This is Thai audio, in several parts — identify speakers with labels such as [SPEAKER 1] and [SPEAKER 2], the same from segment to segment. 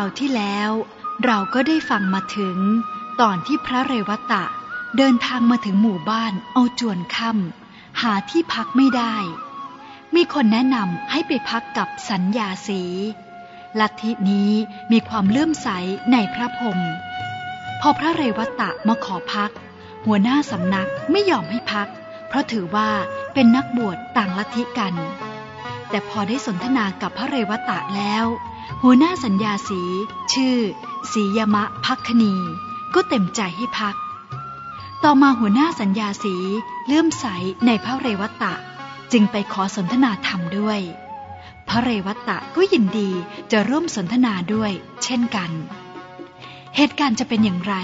[SPEAKER 1] ราวที่แล้ว เราก็ได้ฟังมาถึง ตอนที่พระเรวตะ เดินทางมาถึงหมู่บ้านเอาจวนค่ำหาที่พักไม่ได้ มีคนแนะนำให้ไปพักกับสัญญาสีลัทธินี้มีความเลื่อมใสในพระพรหมพอพระเรวตะมาขอพัก หัวหน้าสำนักไม่ยอมให้พัก เพราะถือว่าเป็นนักบวชต่างลัทธิกัน แต่พอได้สนทนากับพระเรวตะแล้ว หัวหน้าสัญญาสี ชื่อสียมะพักคณี ก็เต็มใจให้พัก ต่อมาหัวหน้าสัญญาสีเลื่อมใสในพระเรวัตะ จึงไปขอสนทนาธรรมด้วย พระเรวัตะก็ยินดีจะร่วมสนทนาด้วย เช่นกัน เหตุการณ์จะเป็นอย่างไร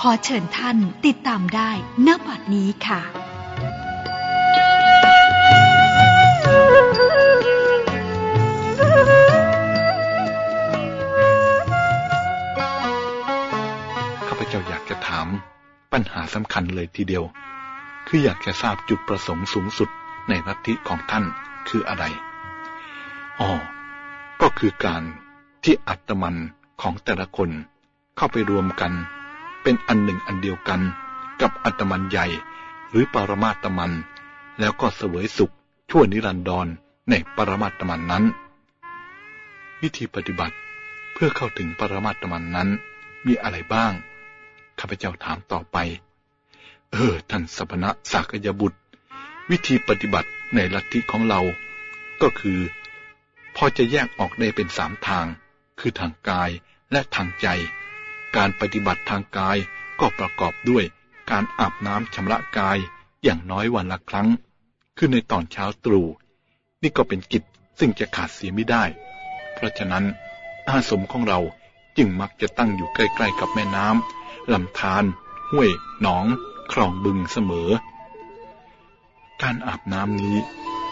[SPEAKER 1] ขอเชิญท่านติดตามได้ณบัดนี้ค่ะ
[SPEAKER 2] ถาม ปัญหาสำคัญเลยทีเดียว คืออยากจะทราบจุดประสงค์สูงสุดในลัทธิของท่านคืออะไรอ๋อก็คือการที่อัตมันของแต่ละคนเข้าไปรวมกัน เป็นอันหนึ่งอันเดียวกัน กับอัตมันใหญ่ หรือปรมาตมัน แล้วก็เสวยสุขชั่วนิรันดรในปรมาตมันนั้น วิธีปฏิบัติเพื่อเข้าถึงปรมาตมันนั้นมีอะไรบ้าง ข้าพเจ้าถามต่อไป เออ ท่านสัพนะสากยบุตร วิธีปฏิบัติในลัทธิของเรา ก็คือ พอจะแยกออกได้เป็นสามทาง คือทางกายและทางใจ การปฏิบัติทางกายก็ประกอบด้วยการอาบน้ำชำระกายอย่างน้อยวันละครั้ง คือในตอนเช้าตรู่ นี่ก็เป็นกิจซึ่งจะขาดเสียไม่ได้ เพราะฉะนั้นอาสมของเราจึงมักจะตั้งอยู่ใกล้ ๆ กับแม่น้ำ ลำธารห้วยหนอง คลองบึงเสมอ การอาบน้ำนี้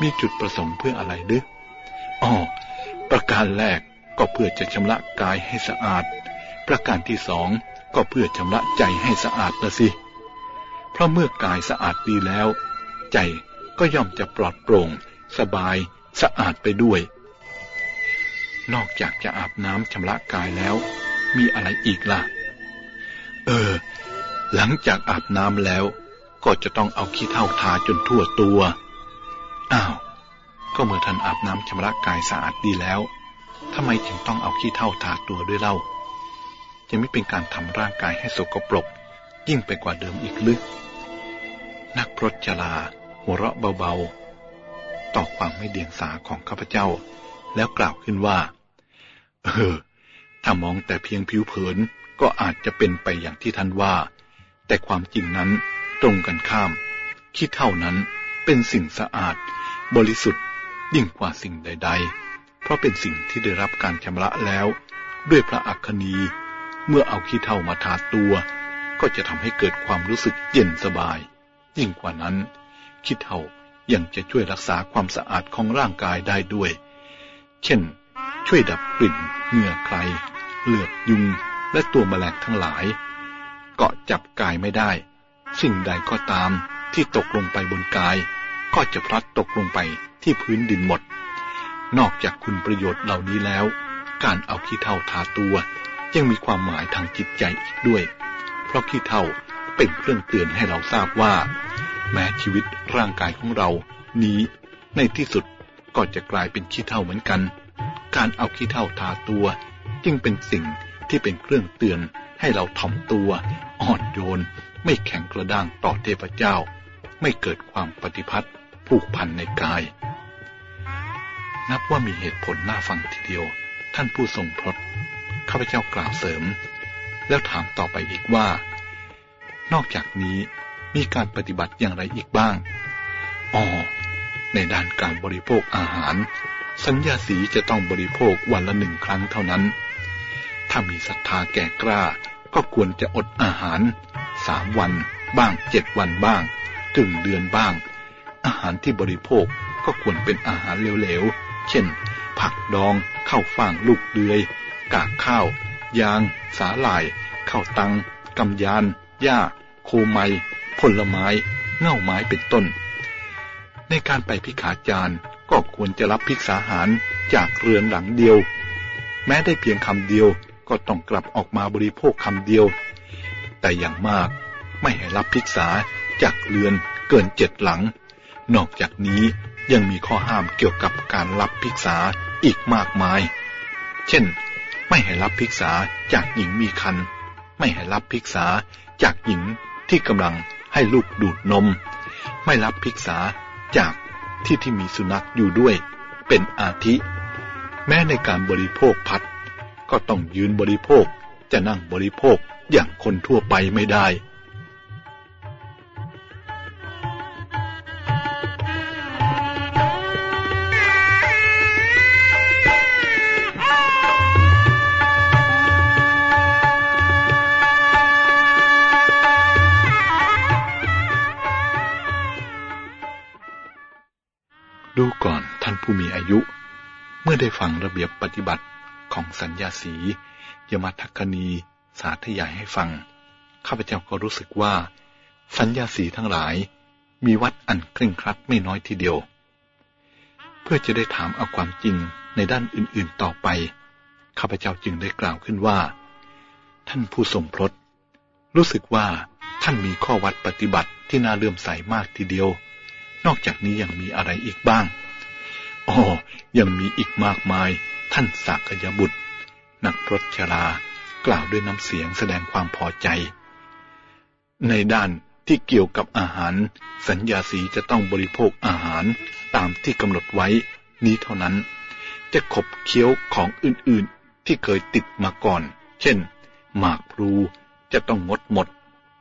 [SPEAKER 2] มีจุดประสงค์เพื่ออะไรดึอ๋อประการแรกก็เพื่อจะชำระกายให้สะอาด ประการที่สองก็เพื่อชำระใจให้สะอาดละสิ เพราะเมื่อกายสะอาดดีแล้ว ใจก็ย่อมจะปลอดโปร่ง สบาย สะอาดไปด้วย นอกจากจะอาบน้ำชำระกายแล้ว มีอะไรอีกล่ะ เออ หลังจากอาบน้ำแล้ว ก็จะต้องเอาขี้เถ้าทาจนทั่วตัว อ้าว ก็เมื่อท่านอาบน้ำชำระกายสะอาดดีแล้วทำไมจึงต้องเอาขี้เถ้าทาตัวด้วยเล่า จะไม่เป็นการทำร่างกายให้สกปรก ยิ่งไปกว่าเดิมอีกลึกนักพรตจลา หัวเราะเบาๆ ต่อความไม่เดียงสาของข้าพเจ้า แล้วกล่าวขึ้นว่า เออ ถ้ามองแต่เพียงผิวเผิน ก็อาจจะเป็นไปอย่างที่ท่านว่า แต่ความจริงนั้นตรงกันข้าม ขี้เท่านั้นเป็นสิ่งสะอาด บริสุทธิ์ยิ่งกว่าสิ่งใด ๆ เพราะเป็นสิ่งที่ได้รับการชำระแล้ว ด้วยพระอัคคณีเมื่อเอาขี้เท่ามาทาตัว ก็จะทำให้เกิดความรู้สึกเย็นสบาย ยิ่งกว่านั้น ขี้เท่ายังจะช่วยรักษาความสะอาดของร่างกายได้ด้วย เช่น ช่วยดับกลิ่นเหงื่อใคร เลือดยุง และตัวแมลงทั้งหลาย เกาะจับกายไม่ได้ สิ่งใดก็ตามที่ตกลงไปบนกาย ก็จะพลัดตกลงไปที่พื้นดินหมด นอกจากคุณประโยชน์เหล่านี้แล้ว การเอาขี้เท่าทาตัวยังมีความหมายทางจิตใจอีกด้วย เพราะขี้เท่าเป็นเครื่องเตือนให้เราทราบว่า แม้ชีวิตร่างกายของเรานี้ในที่สุดก็จะกลายเป็นขี้เท่าเหมือนกัน การเอาขี้เท่าทาตัวจึงเป็นสิ่ง ที่เป็นเครื่องเตือนให้เราถ่อมตัวอ่อนโยน ไม่แข็งกระด้างต่อเทพเจ้า ไม่เกิดความปฏิพัทธ์ผูกพันในกาย นับว่ามีเหตุผลน่าฟังทีเดียว ท่านผู้ทรงพรตข้าพเจ้ากล่าวเสริม แล้วถามต่อไปอีกว่า นอกจากนี้มีการปฏิบัติอย่างไรอีกบ้างอ๋อในด้านการบริโภคอาหาร สัญญาสีจะต้องบริโภควันละหนึ่งครั้งเท่านั้น ถ้ามีศรัทธาแก่กล้า ก็ควรจะอดอาหารสามวันบ้างเจ็ดวันบ้างกึ่งเดือนบ้าง อาหารที่บริโภคก็ควรเป็นอาหารเหลวๆ เช่น ผักดองข้าวฟ่างลูกเดือย กากข้าว ยาง สาหร่ายข้าวตังกำยาน หญ้า โคไมผลไม้ เง่าไม้เป็นต้น ในการไปพิขาจารย์ก็ควรจะรับภิกษาหารจากเรือนหลังเดียว แม้ได้เพียงคำเดียว ก็ต้องกลับออกมาบริโภคคำเดียว แต่อย่างมากไม่ให้รับภิกษาจากเรือนเกินเจ็ดหลัง นอกจากนี้ยังมีข้อห้ามเกี่ยวกับการรับภิกษาอีกมากมาย เช่น ไม่ให้รับภิกษาจากหญิงมีคัน ไม่ให้รับภิกษาจากหญิงที่กำลังให้ลูกดูดนม ไม่รับภิกษาจากที่ที่มีสุนัขอยู่ด้วย เป็นอาทิ แม้ในการบริโภคพัด ก็ต้องยืนบริโภค จะนั่งบริโภคอย่างคนทั่วไปไม่ได้ดูก่อนท่านผู้มีอายุ เมื่อได้ฟังระเบียบปฏิบัติ ของสัญญาสียมาทัคณีสาธยายให้ฟัง ข้าพเจ้าก็รู้สึกว่า สัญญาสีทั้งหลาย มีวัดอันเคร่งครัดไม่น้อยทีเดียว เพื่อจะได้ถามเอาความจริงในด้านอื่นๆต่อไป ข้าพเจ้าจึงได้กล่าวขึ้นว่า ท่านผู้สมพรตรู้สึกว่าท่านมีข้อวัดปฏิบัติที่น่าเลื่อมใสมากทีเดียว นอกจากนี้ยังมีอะไรอีกบ้าง อ๋อยังมีอีกมากมาย ท่านสักยบุตร นักพรตชรากล่าวด้วยน้ำเสียงแสดงความพอใจ ในด้านที่เกี่ยวกับอาหาร สัญญาสีจะต้องบริโภคอาหารตามที่กำหนดไว้นี้เท่านั้น จะขบเคี้ยวของอื่นๆที่เคยติดมาก่อน เช่น หมากพลูจะต้องงดหมด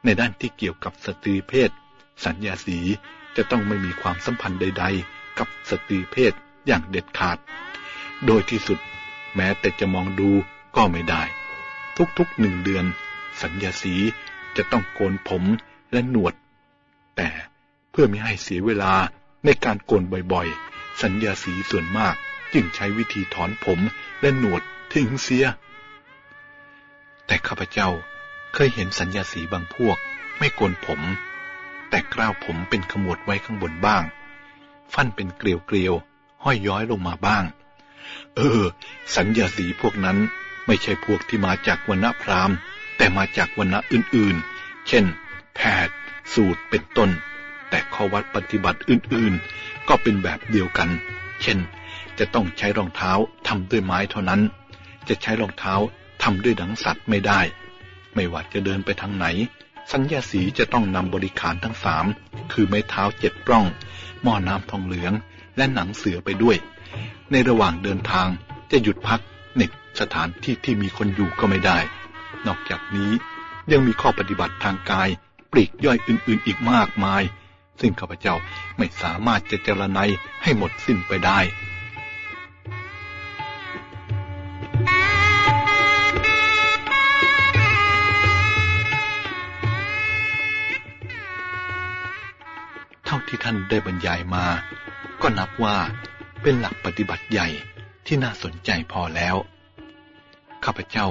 [SPEAKER 2] ในด้านที่เกี่ยวกับสตรีเพศ สัญญาสีจะต้องไม่มีความสัมพันธ์ใด ๆ กับสตรีเพศ อย่างเด็ดขาด โดยที่สุดแม้แต่จะมองดูก็ไม่ได้ ทุกๆหนึ่งเดือน สัญญาสีจะต้องโกนผมและหนวด แต่เพื่อไม่ให้เสียเวลาในการโกนบ่อยๆ สัญญาสีส่วนมากจึงใช้วิธีถอนผมและหนวดทิ้งเสีย แต่ข้าพเจ้าเคยเห็นสัญญาสีบางพวกไม่โกนผม แต่กล้าวผมเป็นขมวดไว้ข้างบนบ้าง ฟันเป็นเกลียวเกลียว ห้อยย้อยลงมาบ้าง เออ สัญญาสีพวกนั้นไม่ใช่พวกที่มาจากวรรณพราหมณ์ แต่มาจากวรรณะอื่นๆ เช่น แพทย์ สูตรเป็นต้น แต่ข้อวัดปฏิบัติอื่นๆ ก็เป็นแบบเดียวกัน เช่น จะต้องใช้รองเท้าทำด้วยไม้เท่านั้น จะใช้รองเท้าทำด้วยหนังสัตว์ไม่ได้ ไม่ว่าจะเดินไปทางไหน สัญญาสีจะต้องนำบริขารทั้งสาม คือไม้เท้าเจ็ดปล้อง หม้อน้ำทองเหลือง และหนังเสือไปด้วย ในระหว่างเดินทางจะหยุดพักในสถานที่ที่มีคนอยู่ก็ไม่ได้ นอกจากนี้ยังมีข้อปฏิบัติทางกายปลีกย่อยอื่นๆอีกมากมาย ซึ่งข้าพเจ้าไม่สามารถจะเจรไนให้หมดสิ้นไปได้ที่ท่านได้บรรยายมา ก็นับว่าเป็นหลักปฏิบัติใหญ่ที่น่าสนใจพอแล้ว ข้าพเจ้า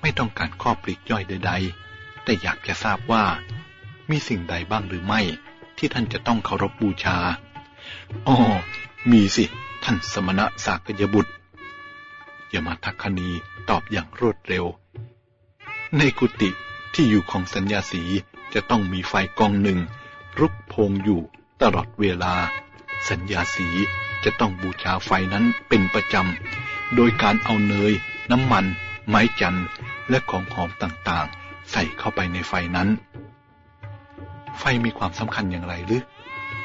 [SPEAKER 2] ไม่ต้องการข้อปลีกย่อยใด ๆ แต่อยากจะทราบว่า มีสิ่งใดบ้างหรือไม่ที่ท่านจะต้องเคารพบบูชา อ๋อ มีสิ ท่านสมณะสากยบุตรยมาทักคณีตอบอย่างรวดเร็ว ในกุฏิที่อยู่ของสัญญาสีจะต้องมีไฟกองหนึ่ง รุกโพงอยู่ตลอดเวลา สัญญาสีจะต้องบูชาไฟนั้นเป็นประจำ โดยการเอาเนย น้ำมัน ไม้จันและของหอมต่างๆ ใส่เข้าไปในไฟนั้น ไฟมีความสำคัญอย่างไรหรือ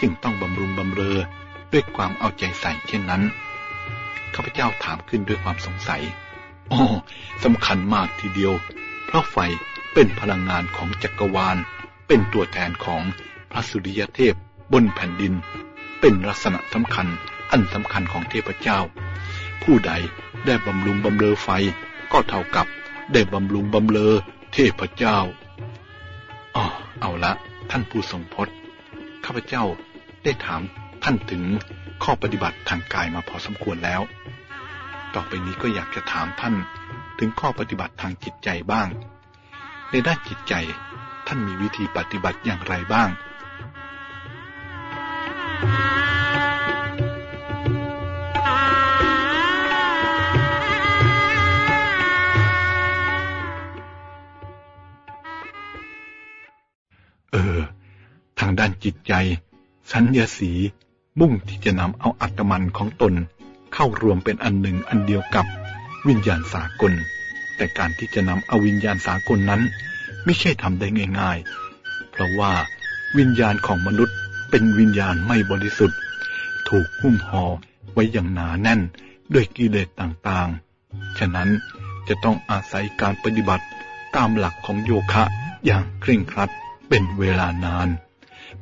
[SPEAKER 2] จึงต้องบำรุงบำเรอด้วยความเอาใจใส่เช่นนั้นข้าพเจ้าถามขึ้นด้วยความสงสัยอ๋อสำคัญมากทีเดียว เพราะไฟเป็นพลังงานของจักรวาล เป็นตัวแทนของพระสุริยเทพบนแผ่นดิน เป็นลักษณะสำคัญอันสำคัญของเทพเจ้า ผู้ใดได้บำรุงบำเรอไฟก็เท่ากับได้บำรุงบำเรอเทพเจ้าอ๋อเอาละ ท่านผู้ทรงพจน์ข้าพเจ้าได้ถามท่านถึงข้อปฏิบัติทางกายมาพอสมควรแล้ว ต่อไปนี้ก็อยากจะถามท่านถึงข้อปฏิบัติทางจิตใจบ้าง ในด้านจิตใจท่านมีวิธีปฏิบัติอย่างไรบ้างานจิตใจ สัญญาสีมุ่งที่จะนำเอาอัตมันของตน เข้ารวมเป็นอันหนึ่งอันเดียวกับวิญญาณสากล แต่การที่จะนำเอาวิญญาณสากลนั้น ไม่ใช่ทำได้ง่าย ๆ เพราะว่าวิญญาณของมนุษย์เป็นวิญญาณไม่บริสุทธิ์ ถูกหุ้มห่อไว้อย่างหนาแน่นด้วยกิเลสต่างๆ ฉะนั้นจะต้องอาศัยการปฏิบัติตามหลักของโยคะอย่างเคร่งครัดเป็นเวลานาน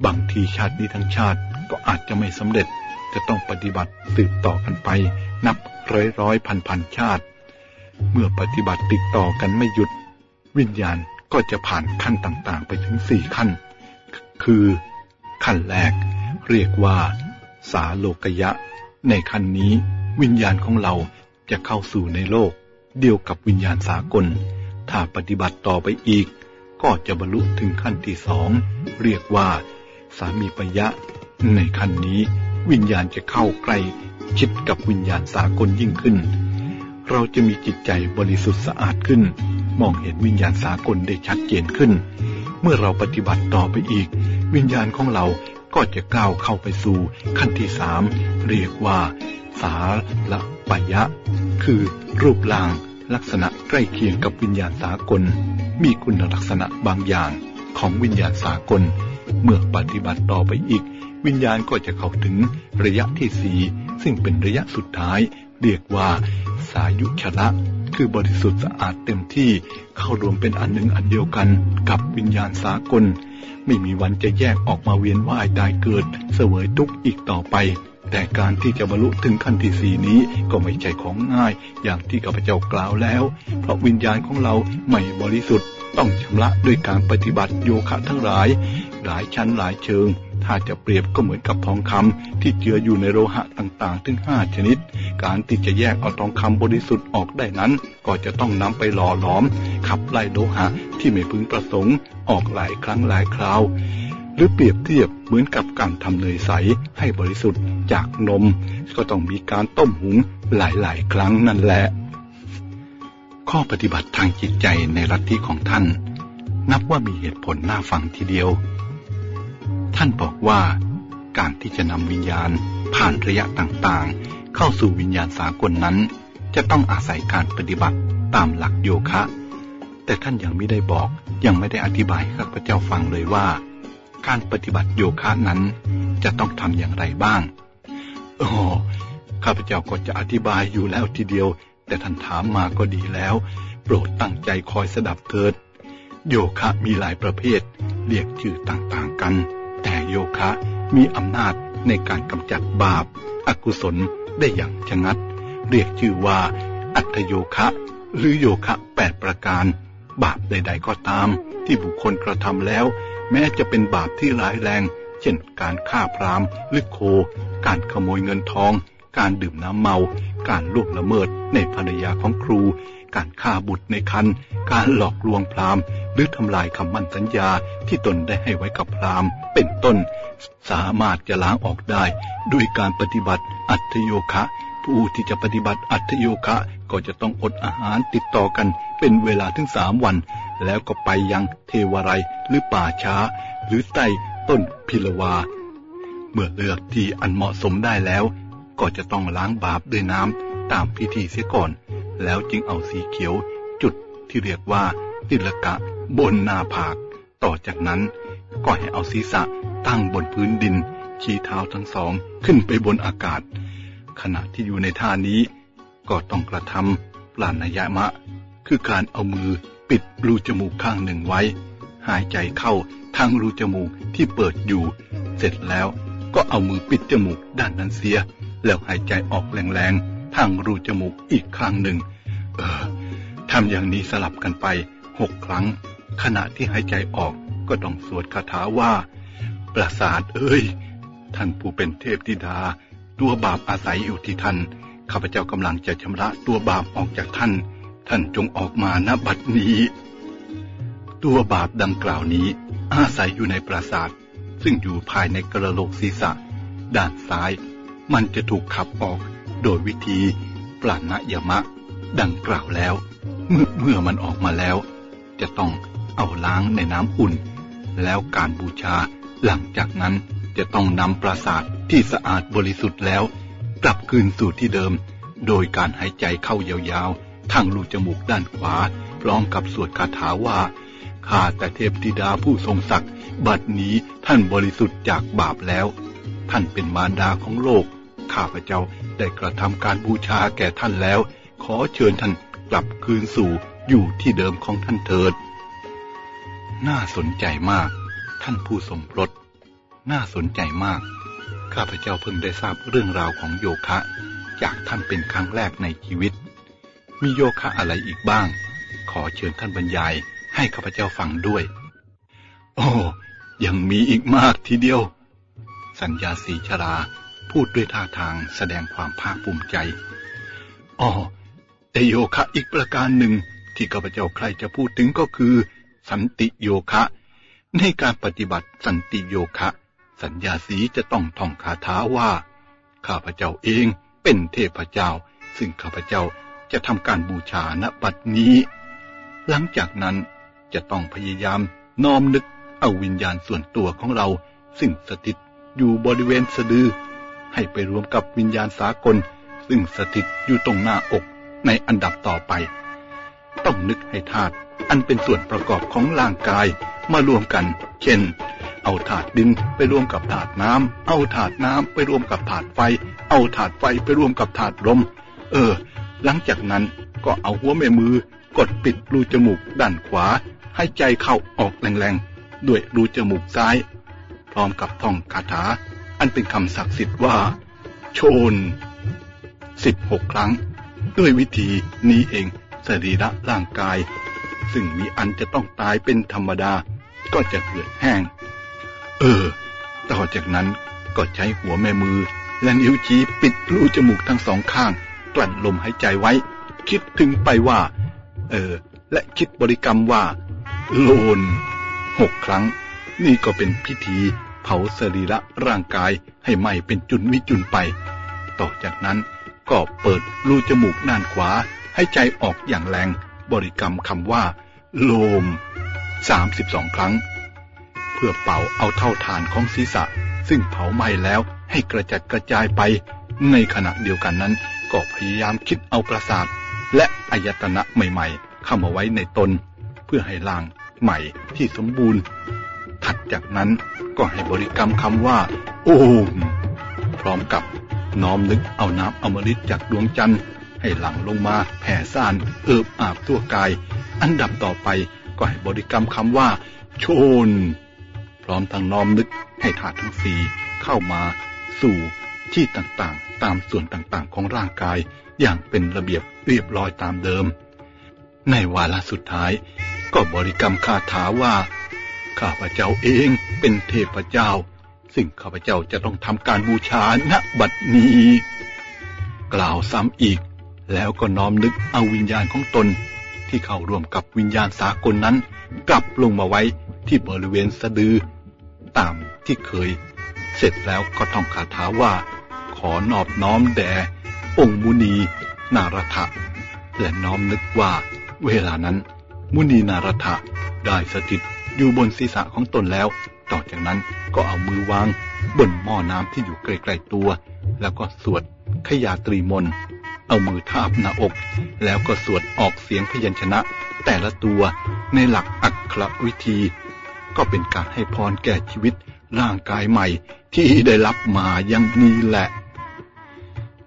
[SPEAKER 2] บางทีชาตินี้ทั้งชาติก็อาจจะไม่สำเร็จ จะต้องปฏิบัติสืบต่อกันไป นับร้อยร้อยพันพันชาติ เมื่อปฏิบัติติดต่อกันไม่หยุด วิญญาณก็จะผ่านขั้นต่างๆ ไปถึงสี่ขั้น คือ ขั้นแรก เรียกว่า สาโลกยะ ในขั้นนี้ วิญญาณของเราจะเข้าสู่ในโลก เดียวกับวิญญาณสากล ถ้าปฏิบัติต่อไปอีก ก็จะบรรลุถึงขั้นที่สองเรียกว่า สามีปยะ ในขั้นนี้วิญญาณจะเข้าใกล้ชิดกับวิญญาณสากลยิ่งขึ้น เราจะมีจิตใจบริสุทธิ์สะอาดขึ้น มองเห็นวิญญาณสากลได้ชัดเจนขึ้น เมื่อเราปฏิบัติต่อไปอีก วิญญาณของเราก็จะก้าวเข้าไปสู่ขั้นที่สามเรียกว่า สาละปยะ คือรูปร่างลักษณะใกล้เคียงกับวิญญาณสากล มีคุณลักษณะบางอย่างของวิญญาณสากล เมื่อปฏิบัติต่อไปอีก วิญญาณก็จะเข้าถึงระยะที่สี่ซึ่งเป็นระยะสุดท้าย เรียกว่า สายุชละ คือบริสุทธิ์สะอาดเต็มที่เข้ารวมเป็นอันหนึ่งอันเดียวกันกับวิญญาณสากล ไม่มีวันจะแยกออกมาเวียนว่ายตายเกิด เสวยทุกข์อีกต่อไปแต่การที่จะบรรลุถึงขั้นที่สี่นี้ก็ไม่ใช่ของง่าย อย่างที่ข้าพเจ้ากล่าวแล้ว เพราะวิญญาณของเราไม่บริสุทธิ์ต้องชำระด้วยการปฏิบัติโยคะทั้งหลาย หลายชั้นหลายเชิง ถ้าจะเปรียบก็เหมือนกับทองคำที่เจืออยู่ในโลหะต่างๆ ถึงห้าชนิด การที่จะแยกเอาทองคำบริสุทธิ์ออกได้นั้น ก็จะต้องนำไปหล่อหลอม ขับไล่โลหะที่ไม่พึงประสงค์ออกหลายครั้งหลายคราวหรือเปรียบเทียบเหมือนกับการทำเนยใสให้บริสุทธิ์จากนม ก็ต้องมีการต้มหุงหลายๆ ครั้งนั่นแหละ ข้อปฏิบัติทางจิตใจในลัฐทธิของท่าน นับว่ามีเหตุผลน่าฟังทีเดียว ท่านบอกว่าการที่จะนำวิญญาณผ่านระยะต่างๆ เข้าสู่วิญญาณสากลนั้น จะต้องอาศัยการปฏิบัติตามหลักโยคะ แต่ท่านยังไม่ได้บอกยังไม่ได้อธิบายข้าพเจ้าฟังเลยว่า การปฏิบัติโยคะนั้นจะต้องทำอย่างไรบ้างโอ้ข้าพเจ้าก็จะอธิบายอยู่แล้วทีเดียว แต่ท่านถามมาก็ดีแล้ว โปรดตั้งใจคอยสดับเถิด โยคะมีหลายประเภท เรียกชื่อต่างๆกัน แต่โยคะมีอำนาจในการกำจัดบาปอากุศลได้อย่างชะงัด เรียกชื่อว่า อัตโยคะ หรือโยคะแปดประการ บาปใด ๆ ก็ตาม ที่บุคคลกระทำแล้ว แม้จะเป็นบาปที่ร้ายแรง เช่น การฆ่าพรามหรือโค การขโมยเงินทอง การดื่มน้ำเมา การล่วงละเมิดในภรรยาของครู การฆ่าบุตรในคันการหลอกลวงพราหมณ์ หรือทำลายคำมั่นสัญญาที่ตนได้ให้ไว้กับพราหมณ์ เป็นต้น สามารถจะล้างออกได้ ด้วยการปฏิบัติอัตโยคะ ผู้ที่จะปฏิบัติอัตโยคะก็จะต้องอดอาหารติดต่อกันเป็นเวลาถึงสามวัน แล้วก็ไปยังเทวไรหรือป่าช้า หรือใต้ต้นพิลวา เมื่อเลือกที่อันเหมาะสมได้แล้ว ก็จะต้องล้างบาปด้วยน้ำตามพิธีเสียก่อน แล้วจึงเอาสีเขียวจุดที่เรียกว่าติลกะบนหน้าผาก ต่อจากนั้นก็ให้เอาศีรษะตั้งบนพื้นดิน ชี้เท้าทั้งสองขึ้นไปบนอากาศ ขณะที่อยู่ในท่านี้ ก็ต้องกระทำปลานยามะ คือการเอามือปิดรูจมูกข้างหนึ่งไว้ หายใจเข้าทางรูจมูกที่เปิดอยู่ เสร็จแล้วก็เอามือปิดจมูกด้านนั้นเสีย แล้วหายใจออกแรงๆ ทางรูจมูกอีกครั้งหนึ่ง เออทำอย่างนี้สลับกันไปหกครั้ง ขณะที่หายใจออกก็ต้องสวดคาถาว่า ปราสาทเอ้ย ท่านผู้เป็นเทพธิดา ตัวบาปอาศัยอยู่ที่ท่าน ข้าพเจ้ากำลังจะชำระตัวบาปออกจากท่าน ท่านจงออกมาณบัดนี้ ตัวบาปดังกล่าวนี้อาศัยอยู่ในปราสาท ซึ่งอยู่ภายในกระโหลกศีรษะ ด้านซ้าย มันจะถูกขับออก โดยวิธีปลานยมะ ดังกล่าวแล้ว เมื่อเมื่อมันออกมาแล้ว จะต้องเอาล้างในน้ำอุ่น แล้วการบูชาหลังจากนั้นจะต้องนำปราสาทที่สะอาดบริสุทธิ์แล้ว กลับคืนสู่ที่เดิม โดยการหายใจเข้ายาวๆ ทางรูจมูกด้านขวา พร้อมกับสวดคาถาว่าข้าแต่เทพธิดาผู้ทรงศักดิ์บัดนี้ท่านบริสุทธิ์จากบาปแล้ว ท่านเป็นมารดาของโลก ข้าพเจ้า ได้กระทำการบูชาแก่ท่านแล้ว ขอเชิญท่านกลับคืนสู่อยู่ที่เดิมของท่านเถิด น่าสนใจมาก ท่านผู้ทรงรส น่าสนใจมาก ข้าพเจ้าเพิ่งได้ทราบเรื่องราวของโยคะ จากท่านเป็นครั้งแรกในชีวิต มีโยคะอะไรอีกบ้าง ขอเชิญท่านบรรยายให้ข้าพเจ้าฟังด้วย โอ้ยังมีอีกมากทีเดียว สัญญาสีชรา พูดด้วยท่าทางแสดงความภาคภูมิใจอ๋อแต่โยคะอีกประการหนึ่งที่ข้าพเจ้าใครจะพูดถึงก็คือ สันติโยคะ ในการปฏิบัติสันติโยคะ สัญญาสีจะต้องท่องคาถาว่า ข้าพเจ้าเองเป็นเทพเจ้า ซึ่งข้าพเจ้าจะทำการบูชาณบัดนี้ หลังจากนั้นจะต้องพยายามน้อมนึกเอาวิญญาณส่วนตัวของเรา ซึ่งสถิตอยู่บริเวณสะดือ ให้ไปรวมกับวิญญาณสากล ซึ่งสถิตอยู่ตรงหน้าอกในอันดับต่อไป ต้องนึกให้ธาตุอันเป็นส่วนประกอบของร่างกายมารวมกัน เช่น เอาถาดดินไปรวมกับถาดน้ำเอาถาดน้ำไปรวมกับถาดไฟ เอาถาดไฟไปรวมกับถาดลม เออ หลังจากนั้นก็เอาหัวแม่มือกดปิดรูจมูกด้านขวา ให้ใจเข้าออกแรงๆ ด้วยรูจมูกซ้าย พร้อมกับท่องคาถา อันเป็นคำศักดิ์สิทธิ์ว่า โชนสิบหกครั้ง ด้วยวิธีนี้เองสรีระร่างกาย ซึ่งมีอันจะต้องตายเป็นธรรมดา ก็จะเกิดแห้ง เออ ต่อจากนั้นก็ใช้หัวแม่มือ และนิ้วชี้ปิดรูจมูกทั้งสองข้าง กลั้นลมหายใจไว้ คิดถึงไปว่า เออ และคิดบริกรรมว่า โลนหกครั้ง นี่ก็เป็นพิธี เผาสรีระร่างกายให้ไหม้เป็นจุนวิจุนไป ต่อจากนั้นก็เปิดรูจมูกด้านขวา ให้ใจออกอย่างแรง บริกรรมคำว่า โลมสามสิบสองครั้ง เพื่อเป่าเอาเท่าฐานของศีรษะ ซึ่งเผาไหม้แล้วให้กระจัดกระจายไป ในขณะเดียวกันนั้น ก็พยายามคิดเอาประสาท และอายตนะใหม่ๆ เข้ามาไว้ในตน เพื่อให้ร่างใหม่ที่สมบูรณ์ ถัดจากนั้นก็ให้บริกรรมคำว่า โอม พร้อมกับน้อมนึกเอาน้ำอมฤตจากดวงจันทร์ ให้หลั่งลงมาแผ่ซ่านเอิบอาบทั่วกาย อันดับต่อไปก็ให้บริกรรมคำว่า โชน พร้อมทั้งน้อมนึกให้ธาตุทั้งสี่เข้ามาสู่ที่ต่างๆ ตามส่วนต่างๆ ของร่างกายอย่างเป็นระเบียบเรียบร้อยตามเดิม ในวาระสุดท้าย ก็บริกรรมคาถาว่า ข้าพเจ้าเองเป็นเทพเจ้า ซึ่งข้าพเจ้าจะต้องทำการบูชาณบัดนี้ กล่าวซ้ำอีก แล้วก็น้อมนึกเอาวิญญาณของตน ที่เข้าร่วมกับวิญญาณสากลนั้น กลับลงมาไว้ที่บริเวณสะดือ ตามที่เคย เสร็จแล้วก็ท่องคาถาว่า ขอนอบน้อมแด่องค์มุนีนารถะและน้อมนึกว่า เวลานั้น มุนีนารถะได้สถิต อยู่บนศีรษะของตนแล้ว ต่อจากนั้นก็เอามือวาง บนหม้อน้ำที่อยู่ใกล้ๆตัว แล้วก็สวดขยาตรีมน เอามือทาบหน้าอก แล้วก็สวดออกเสียงพยัญชนะ แต่ละตัวในหลักอักขรวิธี ก็เป็นการให้พรแก่ชีวิตร่างกายใหม่ที่ได้รับมาอย่างนี้แหละ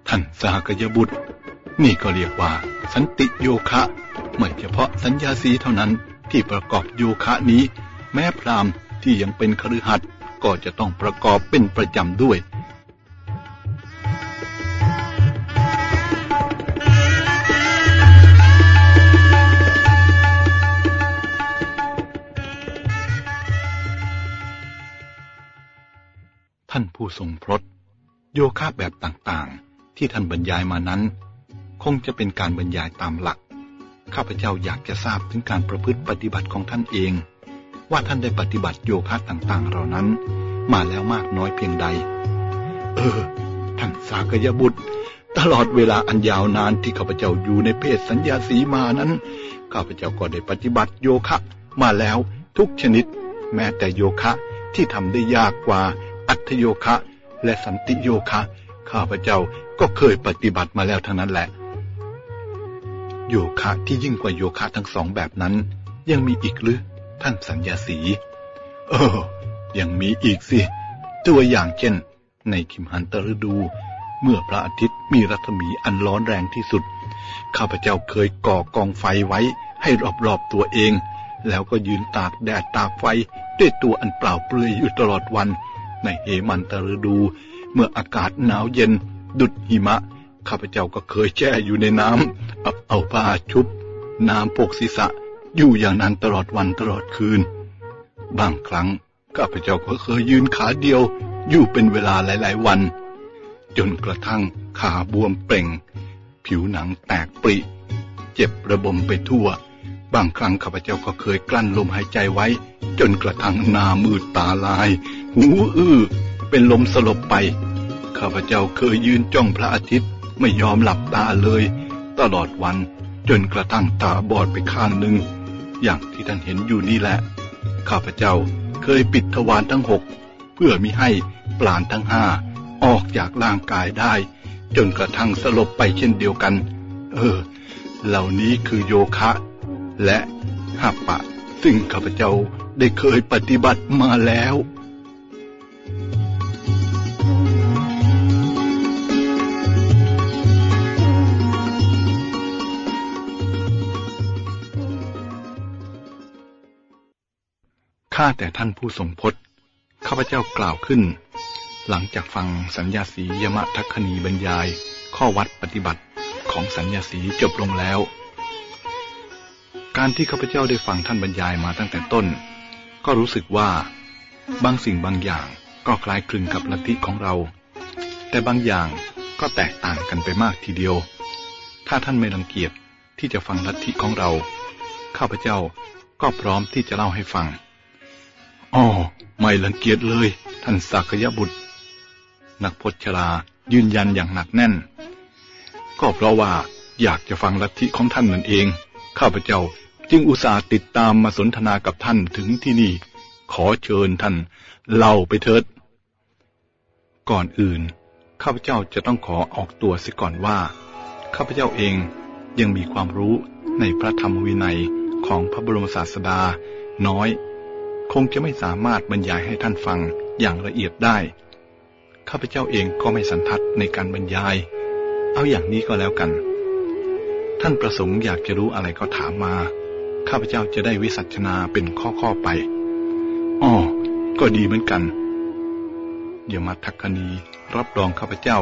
[SPEAKER 2] ท่านสากยบุตร นี่ก็เรียกว่า สันติโยคะ ไม่เฉพาะสัญญาสีเท่านั้น ที่ประกอบโยคะนี้ แม้พราหมณ์ที่ยังเป็นคฤหัสถ์ก็จะต้องประกอบเป็นประจำด้วยท่านผู้ทรงพรตโยคะแบบต่างๆ ที่ท่านบรรยายมานั้น คงจะเป็นการบรรยายตามหลัก ข้าพเจ้าอยากจะทราบถึงการประพฤติปฏิบัติของท่านเอง ว่าท่านได้ปฏิบัติโยคะต่างๆ เหล่านั้น มาแล้วมากน้อยเพียงใด เออ ท่านสากยบุตร ตลอดเวลาอันยาวนานที่ข้าพเจ้าอยู่ในเพศสัญญาสีมานั้น ข้าพเจ้าก็ได้ปฏิบัติโยคะ มาแล้วทุกชนิด แม้แต่โยคะที่ทำได้ยากกว่า อัตโยคะ และสันติโยคะ ข้าพเจ้าก็เคยปฏิบัติมาแล้วทั้งนั้นแหละ โยคะที่ยิ่งกว่าโยคะทั้งสองแบบนั้น ยังมีอีกหรือท่านสัญญาสี เออ ยังมีอีกสิ ตัวอย่างเช่น ในคิมหันตฤดู เมื่อพระอาทิตย์มีรัศมีอันร้อนแรงที่สุด ข้าพเจ้าเคยก่อกองไฟไว้ให้รอบๆตัวเอง แล้วก็ยืนตากแดดตากไฟด้วยตัวอันเปล่าเปลือยอยู่ตลอดวัน ในเหมันตฤดู เมื่ออากาศหนาวเย็น ดุดหิมะ ข้าพเจ้าก็เคยแช่อยู่ในน้ำเอาเอาผ้าชุบ น้ำปกศีรษะอยู่อย่างนั้นตลอดวันตลอดคืน บางครั้งข้าพเจ้าก็เคยยืนขาเดียว อยู่เป็นเวลาหลาย ๆ วัน จนกระทั่งขาบวมเปล่ง ผิวหนังแตกปริ เจ็บระบมไปทั่ว บางครั้งข้าพเจ้าก็เคยกลั้นลมหายใจไว้ จนกระทั่งหน้ามืดตาลาย หูอื้อเป็นลมสลบไป ข้าพเจ้าเคยยืนจ้องพระอาทิตย์ ไม่ยอมหลับตาเลย ตลอดวันจนกระทั่งตาบอดไปข้างหนึ่ง อย่างที่ท่านเห็นอยู่นี่แหละ ข้าพเจ้าเคยปิดทวารทั้งหกเพื่อมิให้ปราณทั้งห้าออกจากร่างกายได้ จนกระทั่งสลบไปเช่นเดียวกัน เออ เหล่านี้คือโยคะ และหัปปะ ซึ่งข้าพเจ้าได้เคยปฏิบัติมาแล้ว ข้าแต่ท่านผู้สมพศข้าพเจ้ากล่าวขึ้น หลังจากฟังสัญญาสียมะทัคคณีบรรยาย ข้อวัดปฏิบัติของสัญญาสีจบลงแล้ว การที่ข้าพเจ้าได้ฟังท่านบรรยายมาตั้งแต่ต้น ก็รู้สึกว่า บางสิ่งบางอย่างก็คล้ายคลึงกับลัทธิของเรา แต่บางอย่างก็แตกต่างกันไปมากทีเดียว ถ้าท่านไม่รังเกียจที่จะฟังลัทธิของเรา ข้าพเจ้าก็พร้อมที่จะเล่าให้ฟัง อ๋อไม่รังเกียจเลย ท่านสักยบุตร นักพจชรายืนยันอย่างหนักแน่น ก็เพราะว่าอยากจะฟังลัทธิของท่านนั่นเอง ข้าพเจ้าจึงอุตส่าห์ติดตามมาสนทนากับท่านถึงที่นี่ ขอเชิญท่านเล่าไปเถิด ก่อนอื่น ข้าพเจ้าจะต้องขอออกตัวเสียก่อนว่า ข้าพเจ้าเองยังมีความรู้ในพระธรรมวินัยของพระบรมศาสดาน้อย คงจะไม่สามารถบรรยายให้ท่านฟังอย่างละเอียดได้ ข้าพเจ้าเองก็ไม่สันทัดในการบรรยาย เอาอย่างนี้ก็แล้วกัน ท่านประสงค์อยากจะรู้อะไรก็ถามมา ข้าพเจ้าจะได้วิสัชนาเป็นข้อๆไปอ๋อก็ดีเหมือนกันเดี๋ยวมาทักคณีรับรองข้าพเจ้า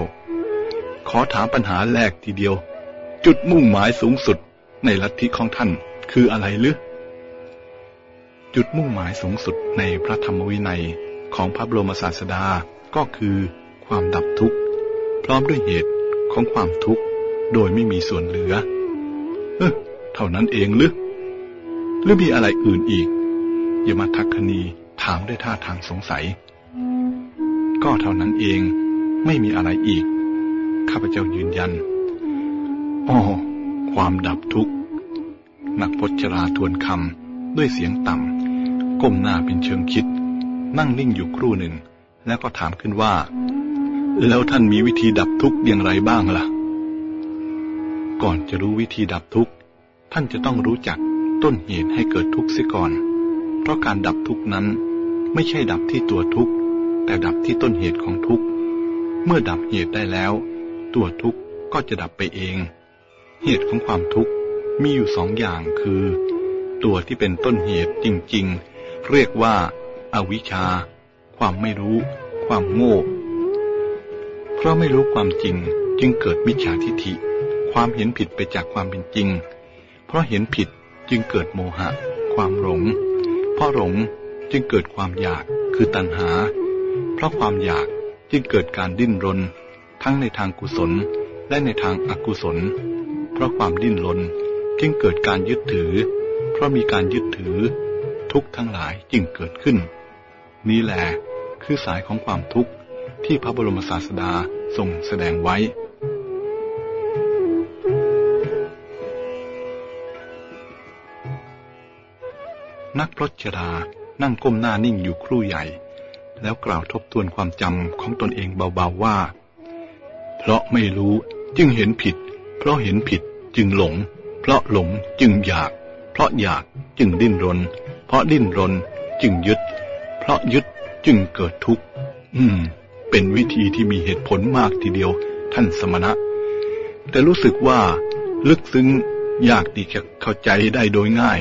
[SPEAKER 2] ขอถามปัญหาแรกทีเดียว จุดมุ่งหมายสูงสุดในลัทธิของท่านคืออะไรหรือ จุดมุ่งหมายสูงสุดในพระธรรมวินัยของพระบรมศาสดาก็คือความดับทุกข์ พร้อมด้วยเหตุของความทุกข์โดยไม่มีส่วนเหลือ เออเท่านั้นเองหรือหรือมีอะไรอื่นอีกยมาทักคณีถามด้วยท่าทางสงสัย ก็เท่านั้นเองไม่มีอะไรอีก ข้าพเจ้ายืนยันอ๋อความดับทุกข์ นักพจราทวนคำ ด้วยเสียงต่ำก้มหน้าเป็นเชิงคิด นั่งนิ่งอยู่ครู่หนึ่ง แล้วก็ถามขึ้นว่า แล้วท่านมีวิธีดับทุกข์อย่างไรบ้างล่ะ ก่อนจะรู้วิธีดับทุกข์ท่านจะต้องรู้จักต้นเหตุให้เกิดทุกข์เสียก่อน เพราะการดับทุกข์นั้น ไม่ใช่ดับที่ตัวทุกข์ แต่ดับที่ต้นเหตุของทุกข์ เมื่อดับเหตุได้แล้ว ตัวทุกข์ก็จะดับไปเอง เหตุของความทุกข์มีอยู่สองอย่างคือ ตัวที่เป็นต้นเหตุจริงๆ เรียกว่าอาวิชชา ความไม่รู้ ความโง่ เพราะไม่รู้ความจริงจึงเกิดมิจฉาทิฏฐิ ความเห็นผิดไปจากความเป็นจริง เพราะเห็นผิดจึงเกิดโมหะ ความหลง เพราะหลงจึงเกิดความอยากคือตัณหา เพราะความอยากจึงเกิดการดิ้นรน ทั้งในทางกุศลและในทางอกุศล เพราะความดิ้นรนจึงเกิดการยึดถือ เพราะมีการยึดถือ ทุกทั้งหลายจึงเกิดขึ้น นี่แหละคือสายของความทุกข์ที่พระบรมศาสดาทรงแสดงไว้ นักพรตชดานั่งก้มหน้านิ่งอยู่ครู่ใหญ่ แล้วกล่าวทบทวนความจำของตนเองเบาๆว่า เพราะไม่รู้จึงเห็นผิด เพราะเห็นผิดจึงหลง เพราะหลงจึงอยาก เพราะอยากจึงดิ้นรน เพราะดิ้นรนจึงยึด เพราะยึดจึงเกิดทุกข์ อืม เป็นวิธีที่มีเหตุผลมากทีเดียว ท่านสมณะ แต่รู้สึกว่า ลึกซึ้งยากที่จะเข้าใจได้โดยง่าย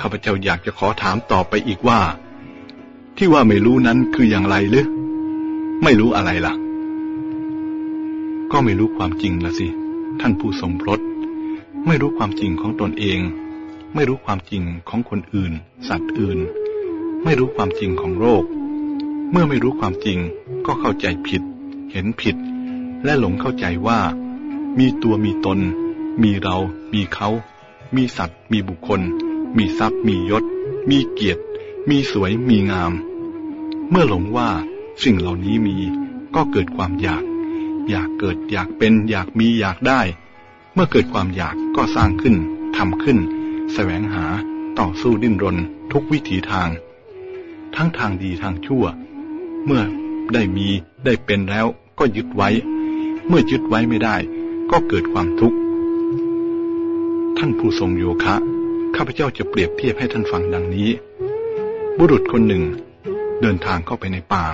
[SPEAKER 2] ข้าพเจ้าอยากจะขอถามต่อไปอีกว่า ที่ว่าไม่รู้นั้นคืออย่างไรหรือ ไม่รู้อะไรล่ะ ก็ไม่รู้ความจริงละสิ ท่านผู้สมรส ไม่รู้ความจริงของตนเอง ไม่รู้ความจริงของคนอื่น สัตว์อื่น ไม่รู้ความจริงของโรคเมื่อไม่รู้ความจริงก็เข้าใจผิด เห็นผิด และหลงเข้าใจว่า มีตัวมีตน มีเรา มีเขา มีสัตว์ มีบุคคล มีทรัพย์ มียศ มีเกียรติ มีสวย มีงาม เมื่อหลงว่าสิ่งเหล่านี้มีก็เกิดความอยาก อยากเกิดอยากเป็นอยากมีอยากได้ เมื่อเกิดความอยากก็สร้างขึ้นทำขึ้น แสวงหา ต่อสู้ดิ้นรน ทุกวิถีทาง ทั้งทางดีทางชั่ว เมื่อได้มีได้เป็นแล้วก็ยึดไว้ เมื่อยึดไว้ไม่ได้ ก็เกิดความทุกข์ ท่านผู้ทรงโยคะ ข้าพเจ้าจะเปรียบเทียบให้ท่านฟังดังนี้ บุรุษคนหนึ่ง เดินทางเข้าไปในป่า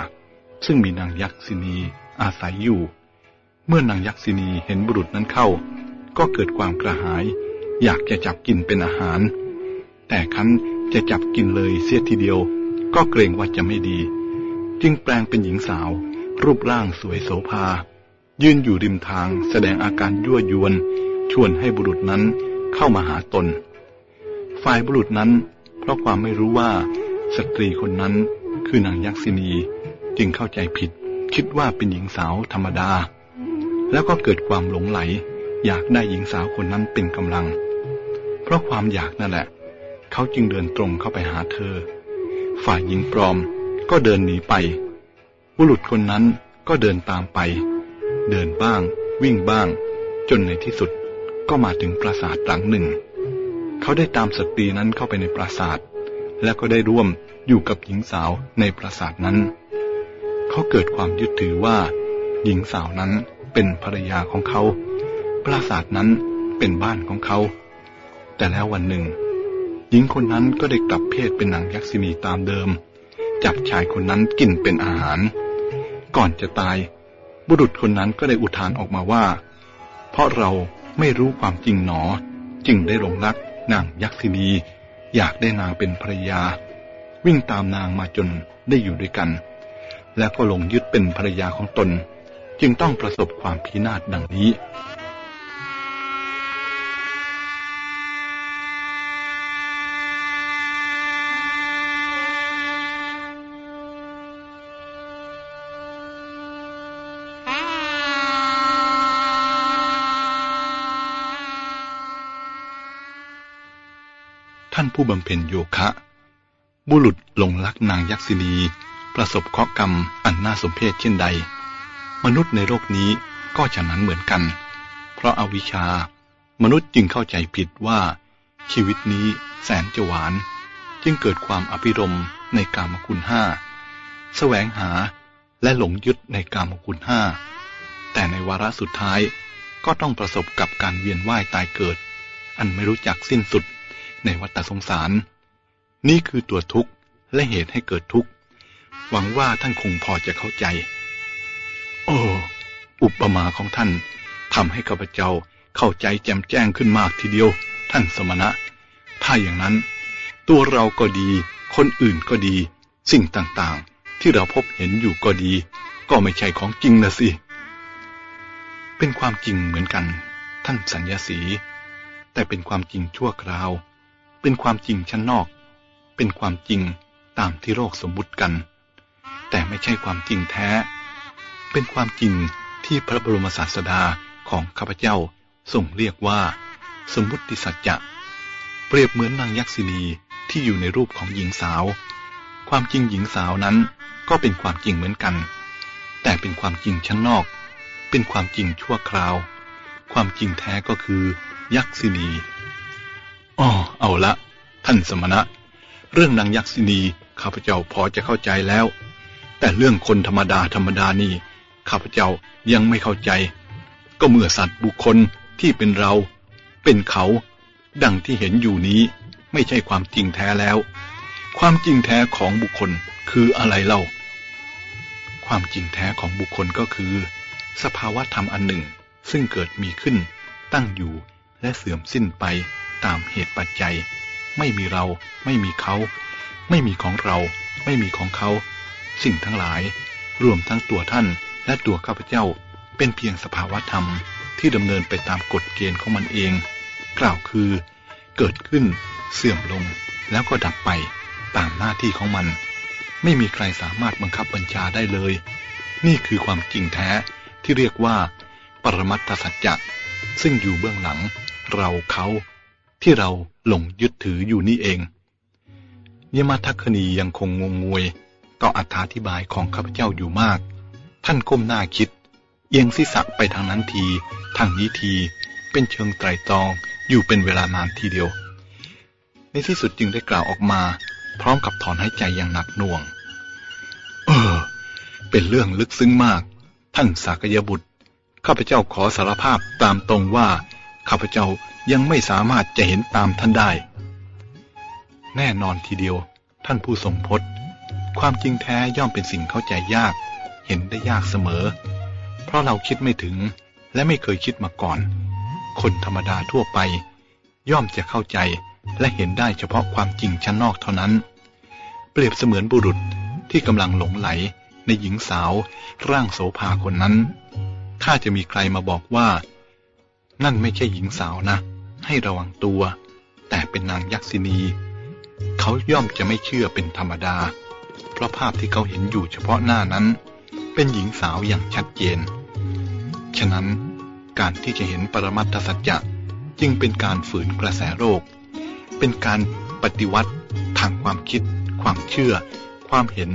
[SPEAKER 2] ซึ่งมีนางยักษินีอาศัยอยู่ เมื่อนางยักษินีเห็นบุรุษนั้นเข้า ก็เกิดความกระหาย อยากจะจับกินเป็นอาหาร แต่คันจะจับกินเลยเสียทีเดียว ก็เกรงว่าจะไม่ดี จึงแปลงเป็นหญิงสาว รูปร่างสวยโสภา ยืนอยู่ริมทางแสดงอาการยั่วยวน ชวนให้บุรุษนั้นเข้ามาหาตน ฝ่ายบุรุษนั้น เพราะความไม่รู้ว่าสตรีคนนั้นคือนางยักษินีจึงเข้าใจผิด คิดว่าเป็นหญิงสาวธรรมดา แล้วก็เกิดความหลงไหล อยากได้หญิงสาวคนนั้นเป็นกำลัง ราะความอยากนั่นแหละ เขาจึงเดินตรงเข้าไปหาเธอ ฝ่ายหญิงปลอมก็เดินหนีไป บุรุษคนนั้นก็เดินตามไป เดินบ้าง วิ่งบ้าง จนในที่สุดก็มาถึงปราสาทหลังหนึ่ง เขาได้ตามสตรีนั้นเข้าไปในปราสาท และก็ได้ร่วมอยู่กับหญิงสาวในปราสาทนั้น เขาเกิดความยึดถือว่า หญิงสาวนั้นเป็นภรรยาของเขา ปราสาทนั้นเป็นบ้านของเขา แต่แล้ววันหนึ่ง หญิงคนนั้นก็ได้กลับเพศเป็นนางยักษินีตามเดิม จับชายคนนั้นกินเป็นอาหาร ก่อนจะตาย บุรุษคนนั้นก็ได้อุทานออกมาว่า เพราะเราไม่รู้ความจริงหนอ จึงได้หลงรักนางยักษินีอยากได้นางเป็นภรรยา วิ่งตามนางมาจนได้อยู่ด้วยกัน แล้วก็หลงยึดเป็นภรรยาของตน จึงต้องประสบความพินาศดังนี้ ท่านผู้บำเพ็ญโยคะ บุรุษหลงรักนางยักษินีประสบเคราะห์กรรมอันน่าสมเพชเช่นใด มนุษย์ในโลกนี้ก็ฉะนั้นเหมือนกัน เพราะอาวิชชามนุษย์จึงเข้าใจผิดว่า ชีวิตนี้แสนจะหวาน จึงเกิดความอภิรมในกามคุณห้าแสวงหาและหลงยึดในกามคุณห้า แต่ในวาระสุดท้ายก็ต้องประสบกับการเวียนว่ายตายเกิด อันไม่รู้จักสิ้นสุด ในวัฏสงสาร นี่คือตัวทุกข์และเหตุให้เกิดทุกข์ หวังว่าท่านคงพอจะเข้าใจ โอ้ อุปมาของท่านทำให้ข้าพเจ้าเข้าใจแจ่มแจ้งขึ้นมากทีเดียว ท่านสมณะ ถ้าอย่างนั้น ตัวเราก็ดี คนอื่นก็ดี สิ่งต่างๆ ที่เราพบเห็นอยู่ก็ดี ก็ไม่ใช่ของจริงนะสิ เป็นความจริงเหมือนกัน ท่านสัญญาสี แต่เป็นความจริงชั่วคราว เป็นความจริงชั้นนอก เป็นความจริงตามที่โลกสมมุติกัน แต่ไม่ใช่ความจริงแท้ เป็นความจริงที่พระบรมศาสดาของข้าพเจ้าทรงเรียกว่า สมมุติสัจจะ เปรียบเหมือนนางยักษินีที่อยู่ในรูปของหญิงสาว ความจริงหญิงสาวนั้นก็เป็นความจริงเหมือนกัน แต่เป็นความจริงชั้นนอก เป็นความจริงชั่วคราว ความจริงแท้ก็คือ ยักษินี อ๋อเอาละ ท่านสมณะ เรื่องนางยักษินีข้าพเจ้าพอจะเข้าใจแล้ว แต่เรื่องคนธรรมดาธรรมดานี่ข้าพเจ้ายังไม่เข้าใจ ก็เมื่อสัตว์บุคคลที่เป็นเรา เป็นเขา ดังที่เห็นอยู่นี้ ไม่ใช่ความจริงแท้แล้ว ความจริงแท้ของบุคคลคืออะไรเล่า ความจริงแท้ของบุคคลก็คือ สภาวะธรรมอันหนึ่ง ซึ่งเกิดมีขึ้น ตั้งอยู่และเสื่อมสิ้นไป ตามเหตุปัจจัย ไม่มีเรา ไม่มีเขา ไม่มีของเรา ไม่มีของเขา สิ่งทั้งหลาย รวมทั้งตัวท่านและตัวข้าพเจ้า เป็นเพียงสภาวะธรรมที่ดำเนินไปตามกฎเกณฑ์ของมันเอง กล่าวคือ เกิดขึ้น เสื่อมลง แล้วก็ดับไปตามหน้าที่ของมัน ไม่มีใครสามารถบังคับบัญชาได้เลย นี่คือความจริงแท้ที่เรียกว่า ปรมัตถสัจจะซึ่งอยู่เบื้องหลัง เราเขา ที่เราหลงยึดถืออยู่นี่เองยมทัคณียังคงงงงวยต่ออธิบายของข้าพเจ้าอยู่มาก ท่านก้มหน้าคิด เอียงศีรษะไปทางนั้นที ทางนี้ที เป็นเชิงไตรตรองอยู่เป็นเวลานานทีเดียว ในที่สุดจึงได้กล่าวออกมา พร้อมกับถอนหายใจอย่างหนักหน่วง เออ เป็นเรื่องลึกซึ้งมาก ท่านสากยบุตร ข้าพเจ้าขอสารภาพตามตรงว่า ข้าพเจ้า ยังไม่สามารถจะเห็นตามท่านได้ แน่นอนทีเดียว ท่านผู้ทรงพจน์ ความจริงแท้ย่อมเป็นสิ่งเข้าใจยาก เห็นได้ยากเสมอ เพราะเราคิดไม่ถึงและไม่เคยคิดมาก่อน คนธรรมดาทั่วไป ย่อมจะเข้าใจและเห็นได้เฉพาะความจริงชั้นนอกเท่านั้น เปรียบเสมือนบุรุษที่กำลังหลงไหลในหญิงสาวร่างโสภาคนนั้นถ้าจะมีใครมาบอกว่า นั่นไม่ใช่หญิงสาวนะ ให้ระวังตัว แต่เป็นนางยักษินี เขาย่อมจะไม่เชื่อเป็นธรรมดา เพราะภาพที่เขาเห็นอยู่เฉพาะหน้านั้น เป็นหญิงสาวอย่างชัดเจน ฉะนั้นการที่จะเห็นปรมัตถสัจจะจึงเป็นการฝืนกระแสโรคเป็นการปฏิวัติทางความคิด ความเชื่อ ความเห็น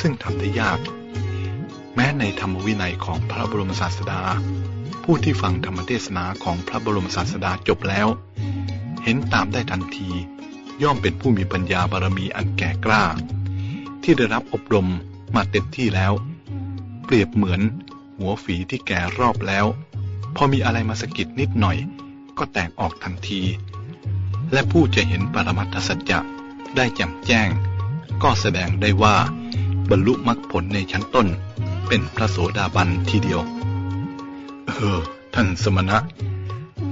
[SPEAKER 2] ซึ่งทำได้ยาก แม้ในธรรมวินัยของพระบรมศาสดา ผู้ที่ฟังธรรมเทศนาของพระบรมศาสดาจบแล้ว เห็นตามได้ทันที ย่อมเป็นผู้มีปัญญาบารมีอันแก่กล้า ที่ได้รับอบรมมาเต็มที่แล้ว เปรียบเหมือนหัวฝีที่แก่รอบแล้ว พอมีอะไรมาสะกิดนิดหน่อย ก็แตกออกทันที และผู้จะเห็นปรมัตถสัจจะได้แจ่มแจ้ง ก็แสดงได้ว่าบรรลุมรรคผลในชั้นต้น เป็นพระโสดาบันทีเดียว เออ ท่านสมณะ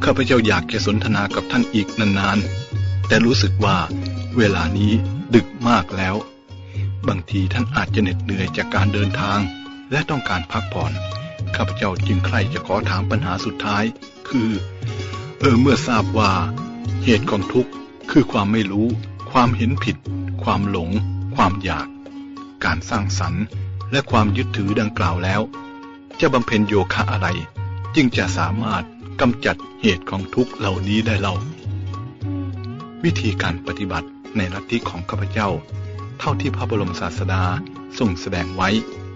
[SPEAKER 2] ข้าพเจ้าอยากจะสนทนากับท่านอีกนานๆ แต่รู้สึกว่าเวลานี้ดึกมากแล้ว บางทีท่านอาจจะเหน็ดเหนื่อยจากการเดินทาง และต้องการพักผ่อน ข้าพเจ้าจึงใคร่จะขอถามปัญหาสุดท้าย คือ เออ เมื่อทราบว่า เหตุของทุกข์คือความไม่รู้ ความเห็นผิด ความหลง ความอยาก การสร้างสรรค์ และความยึดถือดังกล่าวแล้ว จะบำเพ็ญโยคะอะไร จึงจะสามารถกำจัดเหตุของทุกเหล่านี้ได้เล่า วิธีการปฏิบัติในลัทธิของข้าพเจ้า เท่าที่พระบรมศาสดาทรงแสดงไว้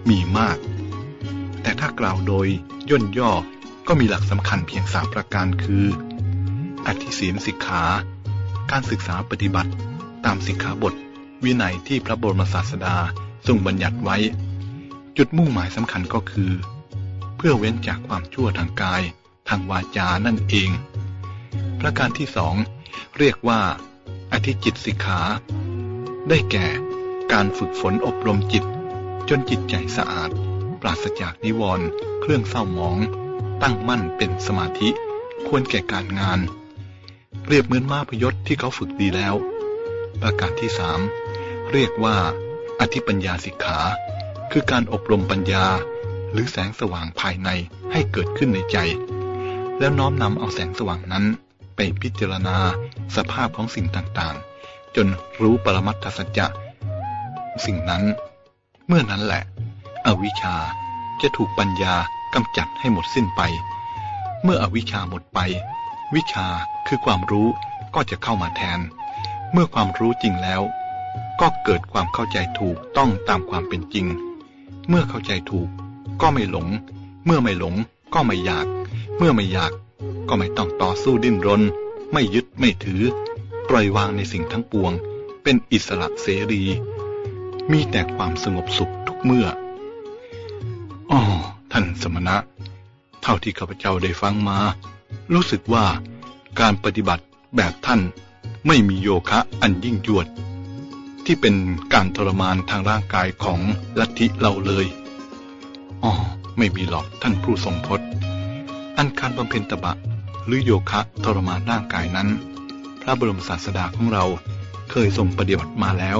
[SPEAKER 2] มีมาก แต่ถ้ากล่าวโดยย่นย่อก็มีหลักสำคัญเพียงสามประการคือ อธิศีลสิกขา การศึกษาปฏิบัติตามสิกขาบท วินัยที่พระบรมศาสดาทรงบัญญัติไว้ จุดมุ่งหมายสำคัญก็คือ เพื่อเว้นจากความชั่วทางกาย ทางวาจานั่นเอง ประการที่สองเรียกว่า อธิจิตสิกขา ได้แก่การฝึกฝนอบรมจิต จนจิตใจสะอาด ปราศจากนิวรณ์เครื่องเศร้าหมอง ตั้งมั่นเป็นสมาธิ ควรแก่การงาน เปรียบเหมือนม้าพยศที่เขาฝึกดีแล้ว ประการที่สามเรียกว่า อธิปัญญาสิกขา คือการอบรมปัญญา หรือแสงสว่างภายในให้เกิดขึ้นในใจ แล้วน้อมนำเอาแสงสว่างนั้น ไปพิจารณาสภาพของสิ่งต่างๆ จนรู้ปรมัตถสัจจะ สิ่งนั้น เมื่อนั้นแหละ อวิชชาจะถูกปัญญากำจัดให้หมดสิ้นไป เมื่ออวิชชาหมดไป วิชาคือความรู้ก็จะเข้ามาแทน เมื่อความรู้จริงแล้ว ก็เกิดความเข้าใจถูกต้องตามความเป็นจริง เมื่อเข้าใจถูก ก็ไม่หลง เมื่อไม่หลงก็ไม่อยาก เมื่อไม่อยากก็ไม่ต้องต่อสู้ดิ้นรน ไม่ยึดไม่ถือ ปล่อยวางในสิ่งทั้งปวง เป็นอิสระเสรี มีแต่ความสงบสุขทุกเมื่ออ๋อท่านสมณะ เท่าที่ข้าพเจ้าได้ฟังมา รู้สึกว่าการปฏิบัติแบบท่านไม่มีโยคะอันยิ่งยวด ที่เป็นการทรมานทางร่างกายของลัทธิเราเลย อ๋อไม่มีหรอกท่านผู้ทรงพจน์ อันการบำเพ็ญตบะหรือโยคะทรมานร่างกายนั้น พระบรมศาสดาของเราเคยทรงปฏิบัติมาแล้ว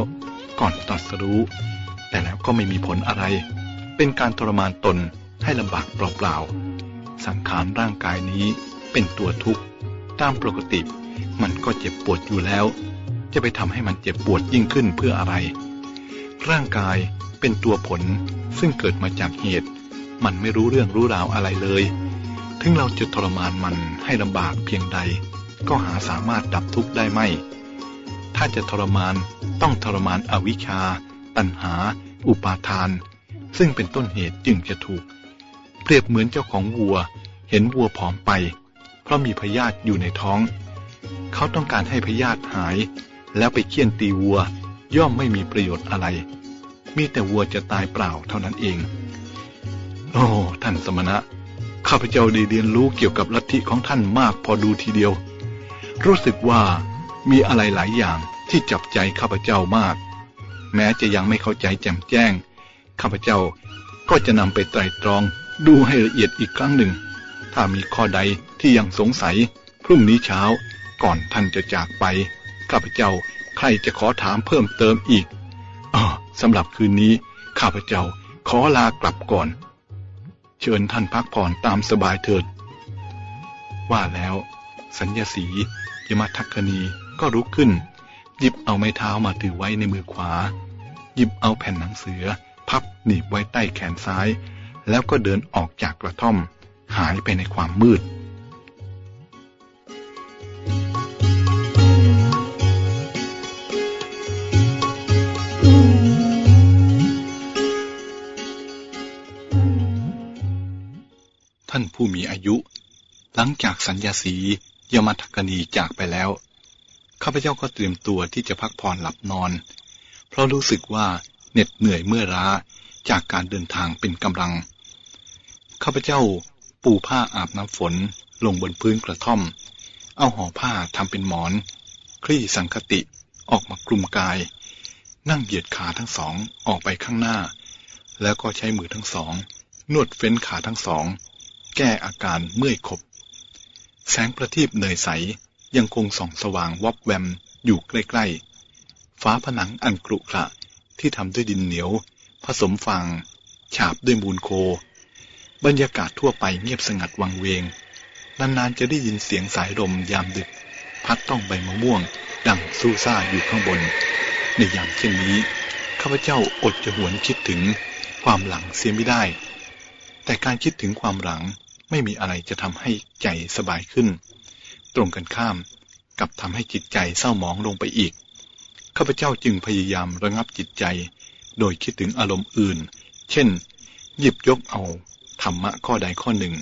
[SPEAKER 2] ก่อนตรัสรู้ แต่แล้วก็ไม่มีผลอะไร เป็นการทรมานตนให้ลำบากเปล่าๆ สังขารร่างกายนี้เป็นตัวทุกข์ ตามปกติมันก็เจ็บปวดอยู่แล้ว จะไปทำให้มันเจ็บปวดยิ่งขึ้นเพื่ออะไร ร่างกายเป็นตัวผลซึ่งเกิดมาจากเหตุ มันไม่รู้เรื่องรู้ราวอะไรเลย ถึงเราจะทรมานมันให้ลำบากเพียงใด ก็หาสามารถดับทุกข์ได้ไม่ ถ้าจะทรมานต้องทรมานอวิชชา ตัณหา อุปาทาน ซึ่งเป็นต้นเหตุจึงจะถูก เปรียบเหมือนเจ้าของวัว เห็นวัวผอมไป เพราะมีพยาธิอยู่ในท้อง เขาต้องการให้พยาธิหาย แล้วไปเคี่ยนตีวัว ย่อมไม่มีประโยชน์อะไร มีแต่วัวจะตายเปล่าเท่านั้นเอง โอ้ท่านสมณะ ข้าพเจ้าได้เรียนรู้เกี่ยวกับลัทธิของท่านมากพอดูทีเดียว รู้สึกว่ามีอะไรหลายอย่างที่จับใจข้าพเจ้ามาก แม้จะยังไม่เข้าใจแจ่มแจ้ง ข้าพเจ้าก็จะนำไปไตรตรองดูให้ละเอียดอีกครั้งหนึ่ง ถ้ามีข้อใดที่ยังสงสัย พรุ่งนี้เช้าก่อนท่านจะจากไป ข้าพเจ้า ใครจะขอถามเพิ่มเติมอีกอ๋อสำหรับคืนนี้ ข้าพเจ้าขอลากลับก่อน เชิญท่านพักผ่อนตามสบายเถิด ว่าแล้ว สัญญาสียมาทักคณีก็ลุกขึ้น หยิบเอาไม้เท้ามาถือไว้ในมือขวา หยิบเอาแผ่นหนังสือ พับหนีบไว้ใต้แขนซ้าย แล้วก็เดินออกจากกระท่อม หายไปในความมืด ผู้มีอายุ หลังจากสัญญาสียมทักกณีจากไปแล้ว ข้าพเจ้าก็เตรียมตัวที่จะพักผ่อนหลับนอน เพราะรู้สึกว่าเหน็ดเหนื่อยเมื่อร้าจากการเดินทางเป็นกำลัง ข้าพเจ้าปูผ้าอาบน้ำฝนลงบนพื้นกระท่อม เอาห่อผ้าทำเป็นหมอน คลี่สังคติออกมากลุ่มกาย นั่งเหยียดขาทั้งสองออกไปข้างหน้า แล้วก็ใช้มือทั้งสอง นวดเฟ้นขาทั้งสอง แก้อาการเมื่อยขบ แสงประทีปเนยใสยังคงส่องสว่างวับแวมอยู่ใกล้ๆฝาผนังอันกรุขระที่ทำด้วยดินเหนียว ผสมฟางฉาบด้วยมูลโค บรรยากาศทั่วไปเงียบสงัดวังเวง นานๆจะได้ยินเสียงสายลมยามดึก พัดต้องใบมะม่วง ดังสู้ซ่าอยู่ข้างบน ในยามเช่นนี้ ข้าพเจ้าอดจะหวนคิดถึงความหลังเสียไม่ได้ แต่การคิดถึงความหลังไม่มีอะไรจะทำให้ใจสบายขึ้น ตรงกันข้ามกับทำให้จิตใจเศร้าหมองลงไปอีก ข้าพเจ้าจึงพยายามระงับจิตใจ โดยคิดถึงอารมณ์อื่น เช่น หยิบยกเอาธรรมะข้อใดข้อหนึ่ง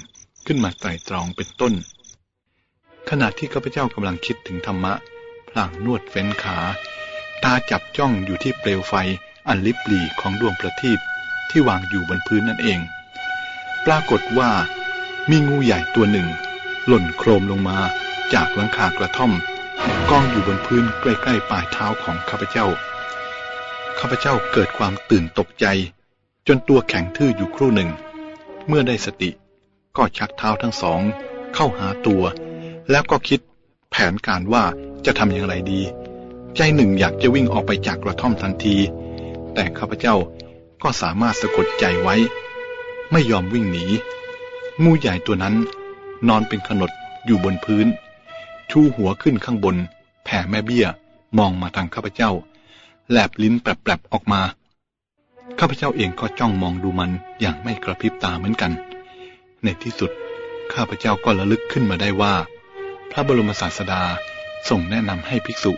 [SPEAKER 2] ขึ้นมาไตรตรองเป็นต้น ขณะที่ข้าพเจ้ากำลังคิดถึงธรรมะพลางนวดเฟ้นขา ตาจับจ้องอยู่ที่เปลวไฟอันลิบหลีของดวงประทีปที่วางอยู่บนพื้นนั่นเอง ปรากฏว่า มีงูใหญ่ตัวหนึ่ง หล่นโครมลงมาจากหลังคากระท่อมกองอยู่บนพื้นใกล้ๆปลายเท้าของข้าพเจ้า ข้าพเจ้าเกิดความตื่นตกใจ จนตัวแข็งทื่ออยู่ครู่หนึ่ง เมื่อได้สติก็ชักเท้าทั้งสอง เข้าหาตัว แล้วก็คิดแผนการว่าจะทำอย่างไรดี ใจหนึ่งอยากจะวิ่งออกไปจากกระท่อมทันที แต่ข้าพเจ้าก็สามารถสะกดใจไว้ ไม่ยอมวิ่งหนี งูใหญ่ตัวนั้น นอนเป็นขนดอยู่บนพื้น ชูหัวขึ้นข้างบน แผ่แม่เบี้ย มองมาทางข้าพเจ้า แลบลิ้นแปลบๆออกมา ข้าพเจ้าเองก็จ้องมองดูมันอย่างไม่กระพริบตาเหมือนกัน ในที่สุด ข้าพเจ้าก็ระลึกขึ้นมาได้ว่า พระบรมศาสดาทรงแนะนำให้ภิกษุ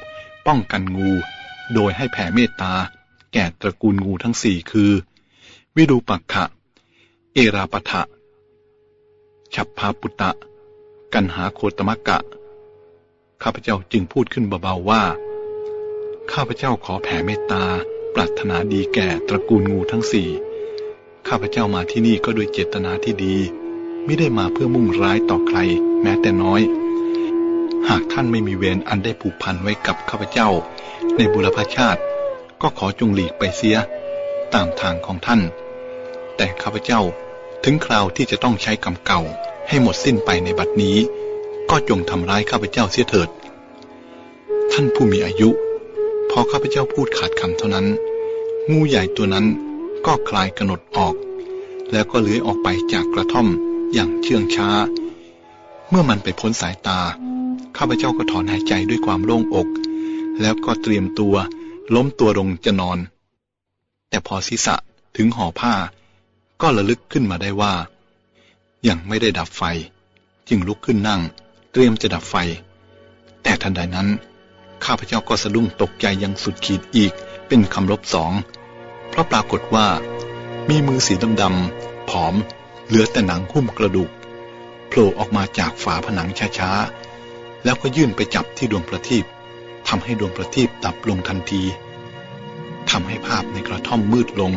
[SPEAKER 2] ป้องกันงู โดยให้แผ่เมตตา แก่ตระกูลงูทั้งสี่คือ วิรูปักขะ เอราปะทะ ฉับพาปุตตะ กันหาโคตมะกะ ข้าพเจ้าจึงพูดขึ้นเบาๆว่า ข้าพเจ้าขอแผ่เมตตา ปรารถนาดีแก่ตระกูลงูทั้งสี่ ข้าพเจ้ามาที่นี่ก็โดยเจตนาที่ดี ไม่ได้มาเพื่อมุ่งร้ายต่อใคร แม้แต่น้อย หากท่านไม่มีเวรอันได้ผูกพันไว้กับข้าพเจ้า ในบุรพชาติ ก็ขอจงหลีกไปเสีย ตามทางของท่าน แต่ข้าพเจ้าถึงคราวที่จะต้องใช้กรรมเก่าให้หมดสิ้นไปในบัดนี้ ก็จงทำร้ายข้าพเจ้าเสียเถิด ท่านผู้มีอายุ พอข้าพเจ้าพูดขาดคำเท่านั้น งูใหญ่ตัวนั้นก็คลายกระหนดออก แล้วก็เลื้อยออกไปจากกระท่อมอย่างเชื่องช้า เมื่อมันไปพ้นสายตา ข้าพเจ้าก็ถอนหายใจด้วยความโล่งอก แล้วก็เตรียมตัวล้มตัวลงจะนอน แต่พอศีรษะถึงห่อผ้า ก็ระลึกขึ้นมาได้ว่า ยังไม่ได้ดับไฟ จึงลุกขึ้นนั่ง เตรียมจะดับไฟ แต่ทันใดนั้น ข้าพเจ้าก็สะดุ้งตกใจยังสุดขีดอีกเป็นคำลบสอง เพราะปรากฏว่า มีมือสีดำๆผอม เหลือแต่หนังหุ้มกระดูกโผล่ออกมาจากฝาผนังช้าๆ แล้วก็ยื่นไปจับที่ดวงประทีปทำให้ดวงประทีปดับลงทันทีทำให้ภาพในกระท่อมมืดลง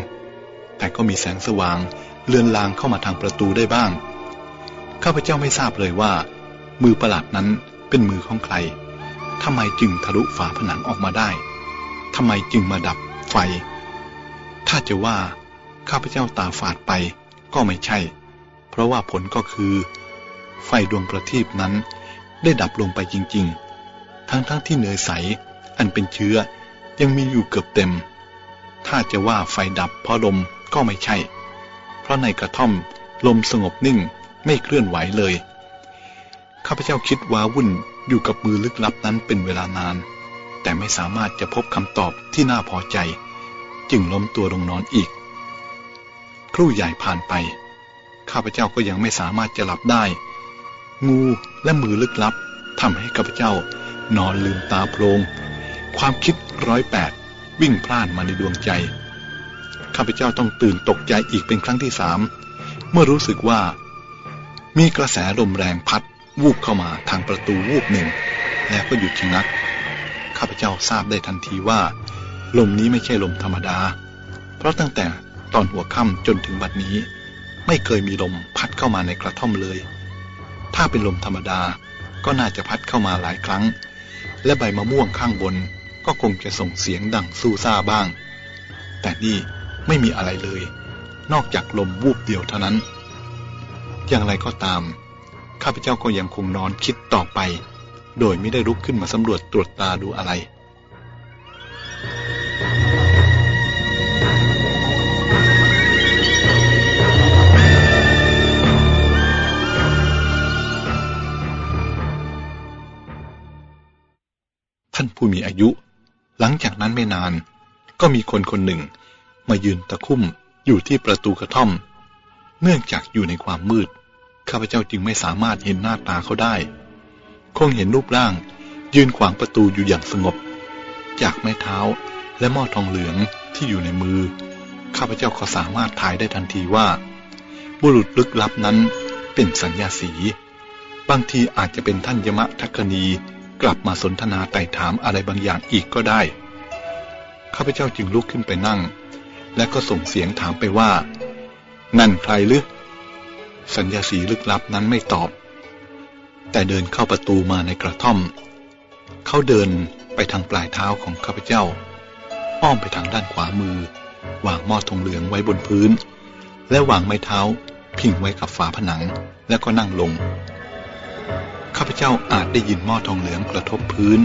[SPEAKER 2] แต่ก็มีแสงสว่าง เลือนลางเข้ามาทางประตูได้บ้าง ข้าพเจ้าไม่ทราบเลยว่า มือประหลาดนั้นเป็นมือของใครทำไมจึงทะลุฝาผนังออกมาได้ทำไมจึงมาดับไฟ ถ้าจะว่า ข้าพเจ้าตาฝาดไปก็ไม่ใช่ เพราะว่าผลก็คือ ไฟดวงประทีปนั้น ได้ดับลงไปจริง ๆ ทั้งๆทที่เนยใส อันเป็นเชื้อยังมีอยู่เกือบเต็ม ถ้าจะว่าไฟดับเพราะลม ก็ไม่ใช่ เพราะในกระท่อมลมสงบนิ่งไม่เคลื่อนไหวเลย ข้าพเจ้าคิดว้าวุ่นอยู่กับมือลึกลับนั้นเป็นเวลานาน แต่ไม่สามารถจะพบคำตอบที่น่าพอใจ จึงล้มตัวลงนอนอีก ครู่ใหญ่ผ่านไป ข้าพเจ้าก็ยังไม่สามารถจะหลับได้ งูและมือลึกลับทำให้ข้าพเจ้านอนลืมตาโพลงความคิดร้อยแปดวิ่งพล่านมาในดวงใจ ข้าพเจ้าต้องตื่นตกใจอีกเป็นครั้งที่สามเมื่อรู้สึกว่า มีกระแสลมแรงพัด วูบเข้ามาทางประตูวูบหนึ่ง แล้วก็หยุดชะงัก ข้าพเจ้าทราบได้ทันทีว่า ลมนี้ไม่ใช่ลมธรรมดา เพราะตั้งแต่ตอนหัวค่ำจนถึงบัดนี้ ไม่เคยมีลมพัดเข้ามาในกระท่อมเลย ถ้าเป็นลมธรรมดาก็น่าจะพัดเข้ามาหลายครั้ง และใบมะม่วงข้างบนก็คงจะส่งเสียงดังสู้ซ่าบ้าง แต่นี่ ไม่มีอะไรเลย นอกจากลมวูบเดียวเท่านั้น อย่างไรก็ตาม ข้าพเจ้าก็ยังคงนอนคิดต่อไป โดยไม่ได้ลุกขึ้นมาสำรวจตรวจตาดูอะไรท่านผู้มีอายุ หลังจากนั้นไม่นาน ก็มีคนคนหนึ่ง มายืนตะคุ่มอยู่ที่ประตูกระท่อม เนื่องจากอยู่ในความมืด ข้าพเจ้าจึงไม่สามารถเห็นหน้าตาเขาได้ คงเห็นรูปร่าง ยืนขวางประตูอยู่อย่างสงบ จากไม้เท้าและหม้อทองเหลืองที่อยู่ในมือ ข้าพเจ้าก็สามารถทายได้ทันทีว่า บุรุษลึกลับนั้นเป็นสัญญาสี บางทีอาจจะเป็นท่านยมะทัคณีกลับมาสนทนาไต่ถามอะไรบางอย่างอีกก็ได้ ข้าพเจ้าจึงลุกขึ้นไปนั่ง และก็ส่งเสียงถามไปว่า นั่นใครหรือสัญญาสีลึกลับนั้นไม่ตอบ แต่เดินเข้าประตูมาในกระท่อม เขาเดินไปทางปลายเท้าของข้าพเจ้า อ้อมไปทางด้านขวามือ วางหม้อทองเหลืองไว้บนพื้น และวางไม้เท้าพิงไว้กับฝาผนังแล้วก็นั่งลง ข้าพเจ้าอาจได้ยินหม้อทองเหลืองกระทบพื้น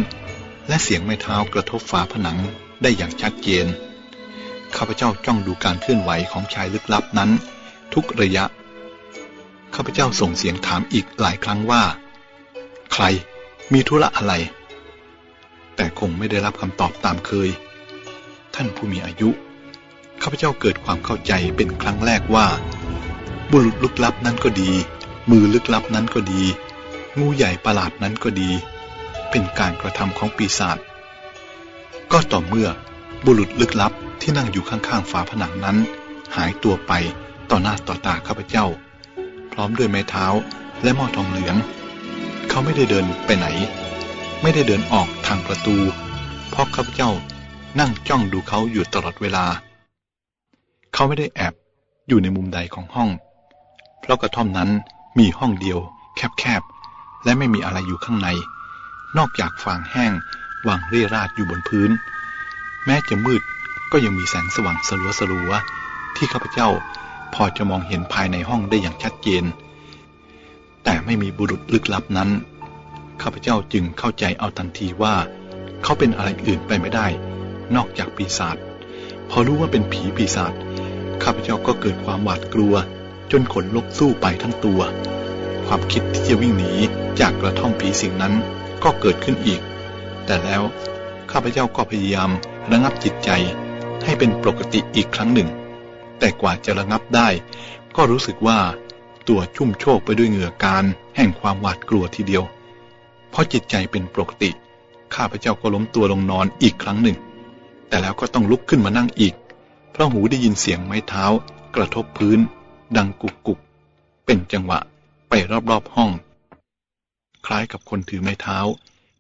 [SPEAKER 2] และเสียงไม้เท้ากระทบฝาผนังได้อย่างชัดเจน ข้าพเจ้าจ้องดูการเคลื่อนไหวของชายลึกลับนั้น ทุกระยะ ข้าพเจ้าส่งเสียงถามอีกหลายครั้งว่า ใครมีธุระอะไร แต่คงไม่ได้รับคำตอบตามเคย ท่านผู้มีอายุ ข้าพเจ้าเกิดความเข้าใจเป็นครั้งแรกว่า บุรุษลึกลับนั้นก็ดี มือลึกลับนั้นก็ดี งูใหญ่ประหลาดนั้นก็ดี เป็นการกระทำของปีศาจก็ต่อเมื่อบุรุษลึกลับ ที่นั่งอยู่ข้างๆฝาผนังนั้น หายตัวไปต่อหน้าต่อตาข้าพเจ้า พร้อมด้วยไม้เท้าและหม้อทองเหลือง เขาไม่ได้เดินไปไหน ไม่ได้เดินออกทางประตู เพราะข้าพเจ้านั่งจ้องดูเขาอยู่ตลอดเวลา เขาไม่ได้แอบอยู่ในมุมใดของห้อง เพราะกระท่อมนั้นมีห้องเดียว แคบๆ และไม่มีอะไรอยู่ข้างใน นอกจากฟางแห้งวางเรี่ราดอยู่บนพื้น แม้จะมืด ก็ยังมีแสงสว่างสลัวสลัวที่ข้าพเจ้าพอจะมองเห็นภายในห้องได้อย่างชัดเจน แต่ไม่มีบุรุษลึกลับนั้น ข้าพเจ้าจึงเข้าใจเอาทันทีว่า เขาเป็นอะไรอื่นไปไม่ได้ นอกจากปีศาจ พอรู้ว่าเป็นผีปีศาจ ข้าพเจ้าก็เกิดความหวาดกลัว จนขนลุกสู้ไปทั้งตัว ความคิดที่จะวิ่งหนีจากกระท่อมผีสิ่งนั้นก็เกิดขึ้นอีก แต่แล้วข้าพเจ้าก็พยายามระงับจิตใจ ให้เป็นปกติอีกครั้งหนึ่ง แต่กว่าจะระงับได้ ก็รู้สึกว่าตัวชุ่มโชกไปด้วยเหงื่อการแห่งความหวาดกลัวทีเดียว เพราะจิตใจเป็นปกติ ข้าพเจ้าก็ล้มตัวลงนอนอีกครั้งหนึ่ง แต่แล้วก็ต้องลุกขึ้นมานั่งอีก เพราะหูได้ยินเสียงไม้เท้า กระทบพื้น ดังกุกกุก เป็นจังหวะไปรอบๆห้อง คล้ายกับคนถือไม้เท้า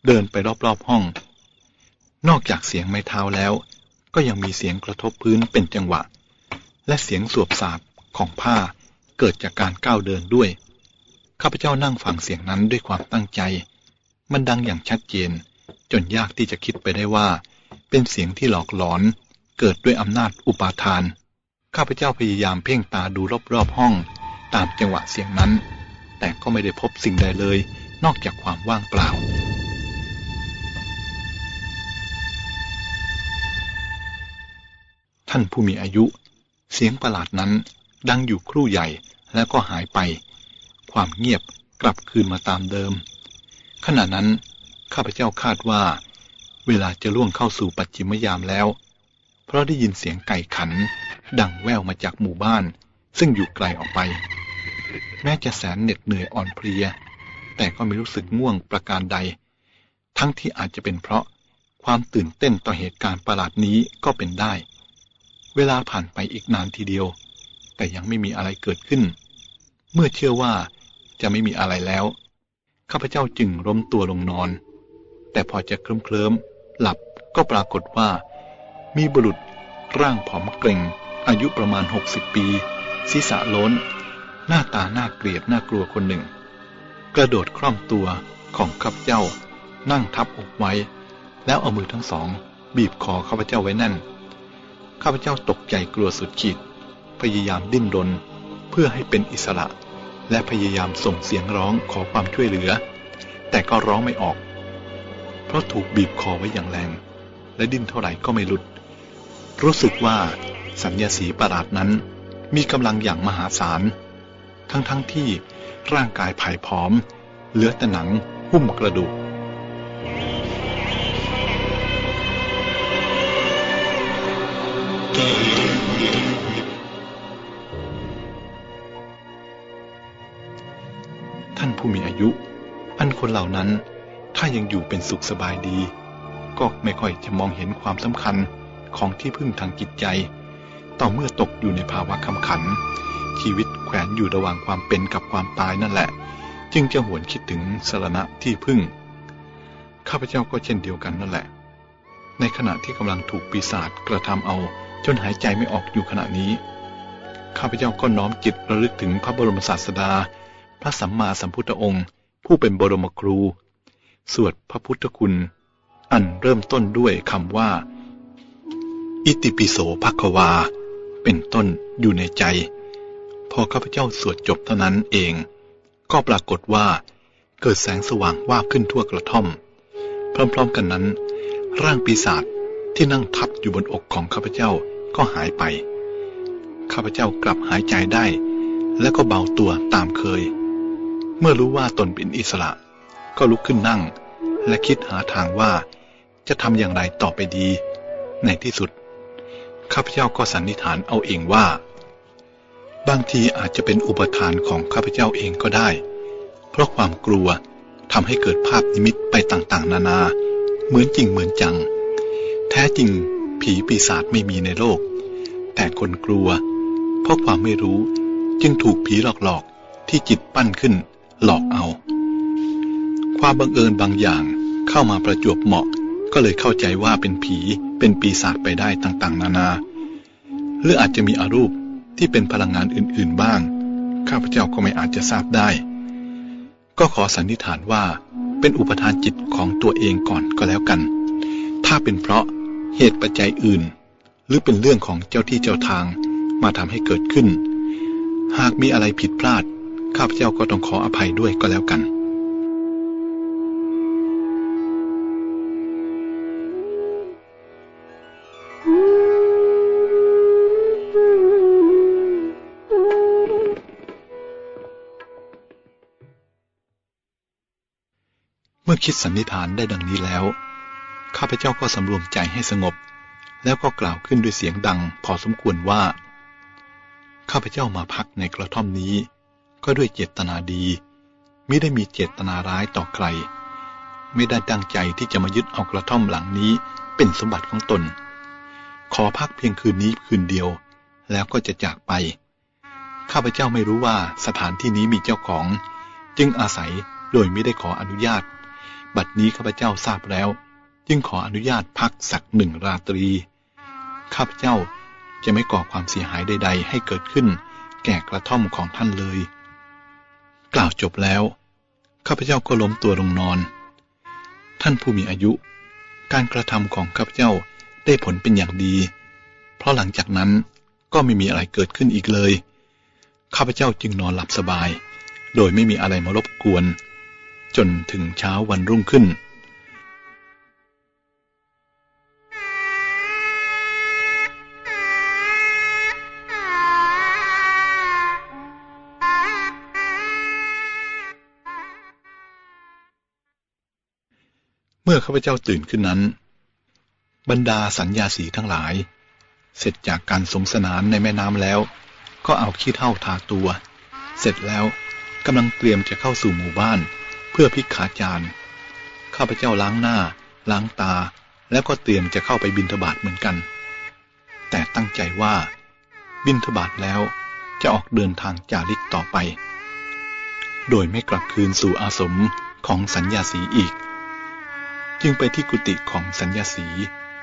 [SPEAKER 2] เดินไปรอบๆห้อง นอกจากเสียงไม้เท้าแล้ว ก็ยังมีเสียงกระทบพื้นเป็นจังหวะ และเสียงสวบสาบของผ้าเกิดจากการก้าวเดินด้วย ข้าพเจ้านั่งฟังเสียงนั้นด้วยความตั้งใจ มันดังอย่างชัดเจน จนยากที่จะคิดไปได้ว่า เป็นเสียงที่หลอกหลอน เกิดด้วยอำนาจอุปาทาน ข้าพเจ้าพยายามเพ่งตาดูรอบๆห้อง ตามจังหวะเสียงนั้น แต่ก็ไม่ได้พบสิ่งใดเลย นอกจากความว่างเปล่า ท่านผู้มีอายุ เสียงประหลาดนั้น ดังอยู่ครู่ใหญ่แล้วก็หายไป ความเงียบกลับคืนมาตามเดิม ขณะนั้น ข้าพเจ้าคาดว่า เวลาจะล่วงเข้าสู่ปัจจิมยามแล้ว เพราะได้ยินเสียงไก่ขัน ดังแว่วมาจากหมู่บ้าน ซึ่งอยู่ไกลออกไป แม้จะแสนเหน็ดเหนื่อยอ่อนเพลีย แต่ก็ไม่รู้สึกง่วงประการใด ทั้งที่อาจจะเป็นเพราะความตื่นเต้นต่อเหตุการณ์ประหลาดนี้ก็เป็นได้ เวลาผ่านไปอีกนานทีเดียว แต่ยังไม่มีอะไรเกิดขึ้น เมื่อเชื่อว่าจะไม่มีอะไรแล้ว ข้าพเจ้าจึงล้มตัวลงนอน แต่พอจะเคลิ้มเคลิ้มหลับก็ปรากฏว่า มีบุรุษร่างผอมเกร็ง อายุประมาณหกสิบปี ศีรษะล้น หน้าตาน่าเกลียดน่ากลัวคนหนึ่ง กระโดดคล่อมตัวของข้าพเจ้า นั่งทับอกไว้ แล้วเอามือทั้งสอง บีบคอข้าพเจ้าไว้แน่น ข้าพเจ้าตกใจกลัวสุดขีด พยายามดิ้นรน เพื่อให้เป็นอิสระ และพยายามส่งเสียงร้องขอความช่วยเหลือ แต่ก็ร้องไม่ออก เพราะถูกบีบคอไว้อย่างแรง และดิ้นเท่าไหร่ก็ไม่หลุด รู้สึกว่าสัญญาสีประหลาดนั้น มีกำลังอย่างมหาศาล ทั้งๆทที่ร่างกายผายผอม เหลือแต่หนังหุ้มกระดูก ท่านผู้มีอายุ อันคนเหล่านั้นถ้ายังอยู่เป็นสุขสบายดี ก็ไม่ค่อยจะมองเห็นความสำคัญของที่พึ่งทางจิตใจ ต่อเมื่อตกอยู่ในภาวะคำขัน ชีวิตแขวนอยู่ระหว่างความเป็นกับความตายนั่นแหละ จึงจะหวนคิดถึงสรณะที่พึ่ง ข้าพเจ้าก็เช่นเดียวกันนั่นแหละ ในขณะที่กำลังถูกปีศาจกระทำเอา จนหายใจไม่ออกอยู่ขณะนี้ ข้าพเจ้าก็น้อมจิตระลึกถึงพระบรมศาสดา พระสัมมาสัมพุทธองค์ ผู้เป็นบรมครู สวดพระพุทธคุณ อันเริ่มต้นด้วยคำว่า อิติปิโสภควา เป็นต้นอยู่ในใจ พอข้าพเจ้าสวดจบเท่านั้นเอง ก็ปรากฏว่า เกิดแสงสว่างว่าขึ้นทั่วกระท่อม พร้อมๆกันนั้น ร่างปีศาจ ที่นั่งทับอยู่บนอกของข้าพเจ้าก็หายไป ข้าพเจ้ากลับหายใจได้ และก็เบาตัวตามเคย เมื่อรู้ว่าตนเป็นอิสระ ก็ลุกขึ้นนั่ง และคิดหาทางว่า จะทำอย่างไรต่อไปดี ในที่สุด ข้าพเจ้าก็สันนิษฐานเอาเองว่า บางทีอาจจะเป็นอุปทานของข้าพเจ้าเองก็ได้ เพราะความกลัวทำให้เกิดภาพนิมิตไปต่างๆ นานา เหมือนจริงเหมือนจัง แท้จริงผีปีศาจไม่มีในโลก แต่คนกลัว เพราะความไม่รู้จึงถูกผีหลอกๆ ที่จิตปั้นขึ้น หลอกเอา ความบังเอิญบางอย่างเข้ามาประจวบเหมาะ ก็เลยเข้าใจว่าเป็นผีเป็นปีศาจไปได้ต่างๆ นานา หรืออาจจะมีอารูปที่เป็นพลังงานอื่นๆบ้าง ข้าพเจ้าก็ไม่อาจจะทราบได้ ก็ขอสันนิษฐานว่าเป็นอุปทานจิตของตัวเองก่อนก็แล้วกัน ถ้าเป็นเพราะ เหตุปัจจัยอื่น หรือเป็นเรื่องของเจ้าที่เจ้าทางมาทำให้เกิดขึ้น หากมีอะไรผิดพลาด ข้าพเจ้าก็ต้องขออภัยด้วยก็แล้วกัน เมื่อคิดสันนิษฐานได้ดังนี้แล้ว ข้าพเจ้าก็สำรวมใจให้สงบ แล้วก็กล่าวขึ้นด้วยเสียงดังพอสมควรว่า ข้าพเจ้ามาพักในกระท่อมนี้ ก็ด้วยเจตนาดีไม่ได้มีเจตนาร้ายต่อใคร ไม่ได้ตั้งใจที่จะมายึดเอากระท่อมหลังนี้เป็นสมบัติของตน ขอพักเพียงคืนนี้คืนเดียว แล้วก็จะจากไป ข้าพเจ้าไม่รู้ว่าสถานที่นี้มีเจ้าของ จึงอาศัยโดยไม่ได้ขออนุญาต บัดนี้ข้าพเจ้าทราบแล้ว จึงขออนุญาตพักสักหนึ่งราตรี ข้าพเจ้าจะไม่ก่อความเสียหายใด ๆ ให้เกิดขึ้น แก่กระท่อมของท่านเลย กล่าวจบแล้ว ข้าพเจ้าก็ล้มตัวลงนอน ท่านผู้มีอายุ การกระทำของข้าพเจ้าได้ผลเป็นอย่างดี เพราะหลังจากนั้นก็ไม่มีอะไรเกิดขึ้นอีกเลย ข้าพเจ้าจึงนอนหลับสบาย โดยไม่มีอะไรมารบกวน จนถึงเช้าวันรุ่งขึ้น ข้าพเจ้าตื่นขึ้นนั้น บรรดาสัญญาสีทั้งหลาย เสร็จจากการสงสนานในแม่น้ำแล้ว ก็เอาขี้เท่าทาตัว เสร็จแล้วกำลังเตรียมจะเข้าสู่หมู่บ้าน เพื่อพิกขาจารย์ข้าพเจ้าล้างหน้า ล้างตา แล้วก็เตรียมจะเข้าไปบินทบาทเหมือนกัน แต่ตั้งใจว่า บินทบาทแล้วจะออกเดินทางจาริกต่อไป โดยไม่กลับคืนสู่อาสมของสัญญาสีอีก จึงไปที่กุฏิของสัญญาสี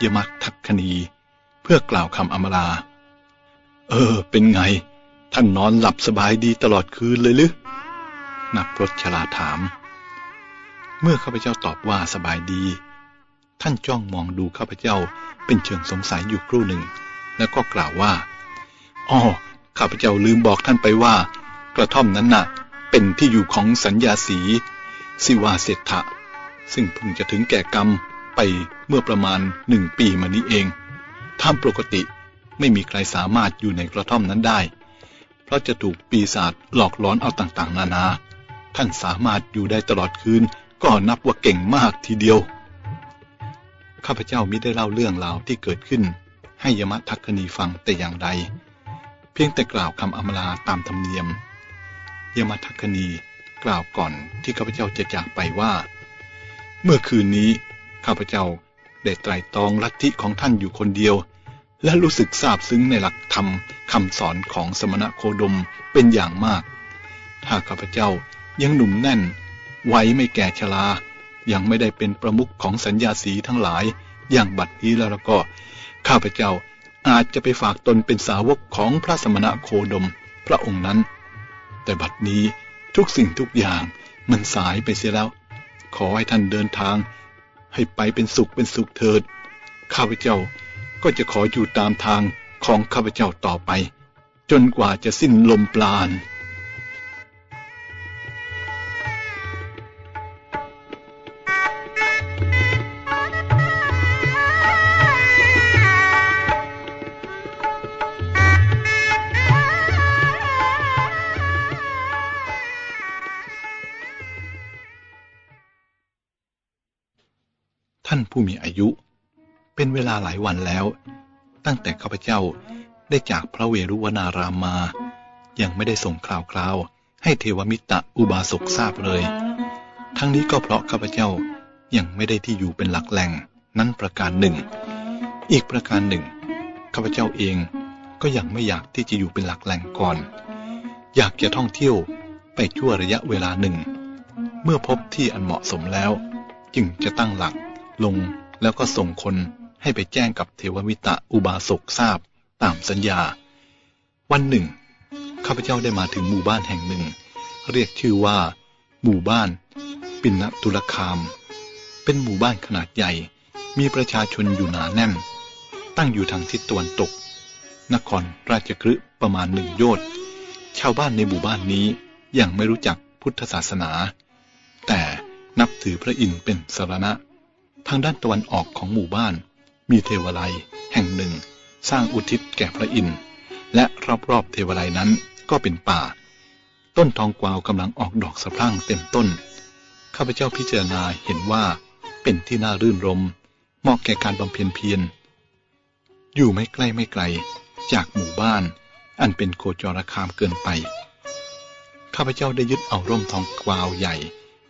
[SPEAKER 2] ยมักทักคณี เพื่อกล่าวคำอมราเออ เป็นไง ท่านนอนหลับสบายดีตลอดคืนเลยหรือนักพรตชลาถาม เมื่อข้าพเจ้าตอบว่าสบายดี ท่านจ้องมองดูข้าพเจ้าเป็นเชิงสงสัยอยู่ครู่หนึ่ง แล้วก็กล่าวว่าอ๋อข้าพเจ้าลืมบอกท่านไปว่า กระท่อมนั้นน่ะ เป็นที่อยู่ของสัญญาสี สิวาเศรษฐะ ซึ่งเพิ่งจะถึงแก่กรรมไปเมื่อประมาณหนึ่งปีมานี้เองท่ามปกติไม่มีใครสามารถอยู่ในกระท่อมนั้นได้ เพราะจะถูกปีศาจหลอกล้อนเอาต่างๆ นานา ท่านสามารถอยู่ได้ตลอดคืน ก็นับว่าเก่งมากทีเดียว ข้าพเจ้ามิได้เล่าเรื่องราวที่เกิดขึ้น ให้ยมทักคณีฟังแต่อย่างใด เพียงแต่กล่าวคำอำลาตามธรรมเนียม ยมทักคณีกล่าวก่อนที่ข้าพเจ้าจะจากไปว่า เมื่อคืนนี้ข้าพเจ้าได้ไตรตรองลัทธิของท่านอยู่คนเดียว และรู้สึกซาบซึ้งในหลักธรรมคำสอนของสมณะโคดมเป็นอย่างมาก ถ้าข้าพเจ้ายังหนุ่มแน่นไว้ไม่แก่ชรายังไม่ได้เป็นประมุขของสัญญาสีทั้งหลายอย่างบัดนี้แล้วก็ ข้าพเจ้าอาจจะไปฝากตนเป็นสาวกของพระสมณะโคดมพระองค์นั้น แต่บัดนี้ทุกสิ่งทุกอย่างมันสายไปเสียแล้ว ขอให้ท่านเดินทาง ให้ไปเป็นสุขเป็นสุขเถิด ข้าพเจ้าก็จะขออยู่ตามทางของข้าพเจ้าต่อไป จนกว่าจะสิ้นลมปราณ ผู้มีอายุ เป็นเวลาหลายวันแล้ว ตั้งแต่ข้าพเจ้าได้จากพระเวรุวนารามมา ยังไม่ได้ส่งข่าวคราวให้เทวมิตรอุบาสกทราบเลย ทั้งนี้ก็เพราะข้าพเจ้ายังไม่ได้ที่อยู่เป็นหลักแหล่งนั้นประการหนึ่ง อีกประการหนึ่งข้าพเจ้าเองก็ยังไม่อยากที่จะอยู่เป็นหลักแหล่งก่อน อยากจะท่องเที่ยวไปชั่วระยะเวลาหนึ่ง เมื่อพบที่อันเหมาะสมแล้ว จึงจะตั้งหลัก ลงแล้วก็ส่งคนให้ไปแจ้งกับเทววิตะอุบาสกทราบตามสัญญา วันหนึ่ง ข้าพเจ้าได้มาถึงหมู่บ้านแห่งหนึ่ง เรียกชื่อว่า หมู่บ้าน ปินตุลคาม เป็นหมู่บ้านขนาดใหญ่ มีประชาชนอยู่หนาแน่น ตั้งอยู่ทางทิศตะวันตก นครราชกฤห์ประมาณหนึ่งโยชน์ชาวบ้านในหมู่บ้านนี้ยังไม่รู้จักพุทธศาสนา แต่นับถือพระอินทร์เป็นสารณะ ทางด้านตะวันออกของหมู่บ้าน มีเทวไลยแห่งหนึ่ง สร้างอุทิศแก่พระอินทร์และรอบๆเทวไลยนั้นก็เป็นป่า ต้นทองกวาวกำลังออกดอกสะพรั่งเต็มต้น ข้าพเจ้าพิจารณาเห็นว่าเป็นที่น่ารื่นรมเหมาะแก่การบำเพ็ญเพียร อยู่ไม่ใกล้ไม่ไกล จากหมู่บ้าน อันเป็นโคจรคามเกินไป ข้าพเจ้าได้ยึดเอาร่มทองกวาวใหญ่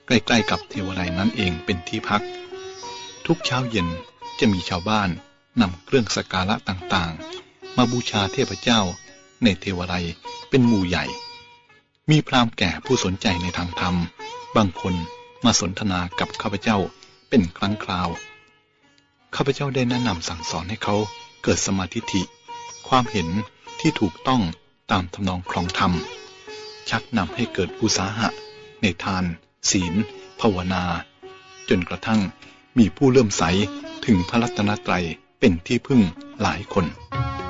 [SPEAKER 2] ใกล้ๆกับเทวไลยนั้นเองเป็นที่พัก ทุกเช้าเย็นจะมีชาวบ้านนำเครื่องสักการะต่างๆ มาบูชาเทพเจ้าในเทวไลยเป็นหมู่ใหญ่ มีพราหมณ์แก่ผู้สนใจในทางธรรม บางคนมาสนทนากับข้าพเจ้าเป็นครั้งคราว ข้าพเจ้าได้แนะนำสั่งสอนให้เขาเกิดสมาธิิความเห็นที่ถูกต้องตามทำนองครองธรรม ชักนำให้เกิดอุสาหะ ในทาน ศีล ภาวนา จนกระทั่ง มีผู้เริ่มใสถึงพระรัตนตรัยเป็นที่พึ่งหลายคน「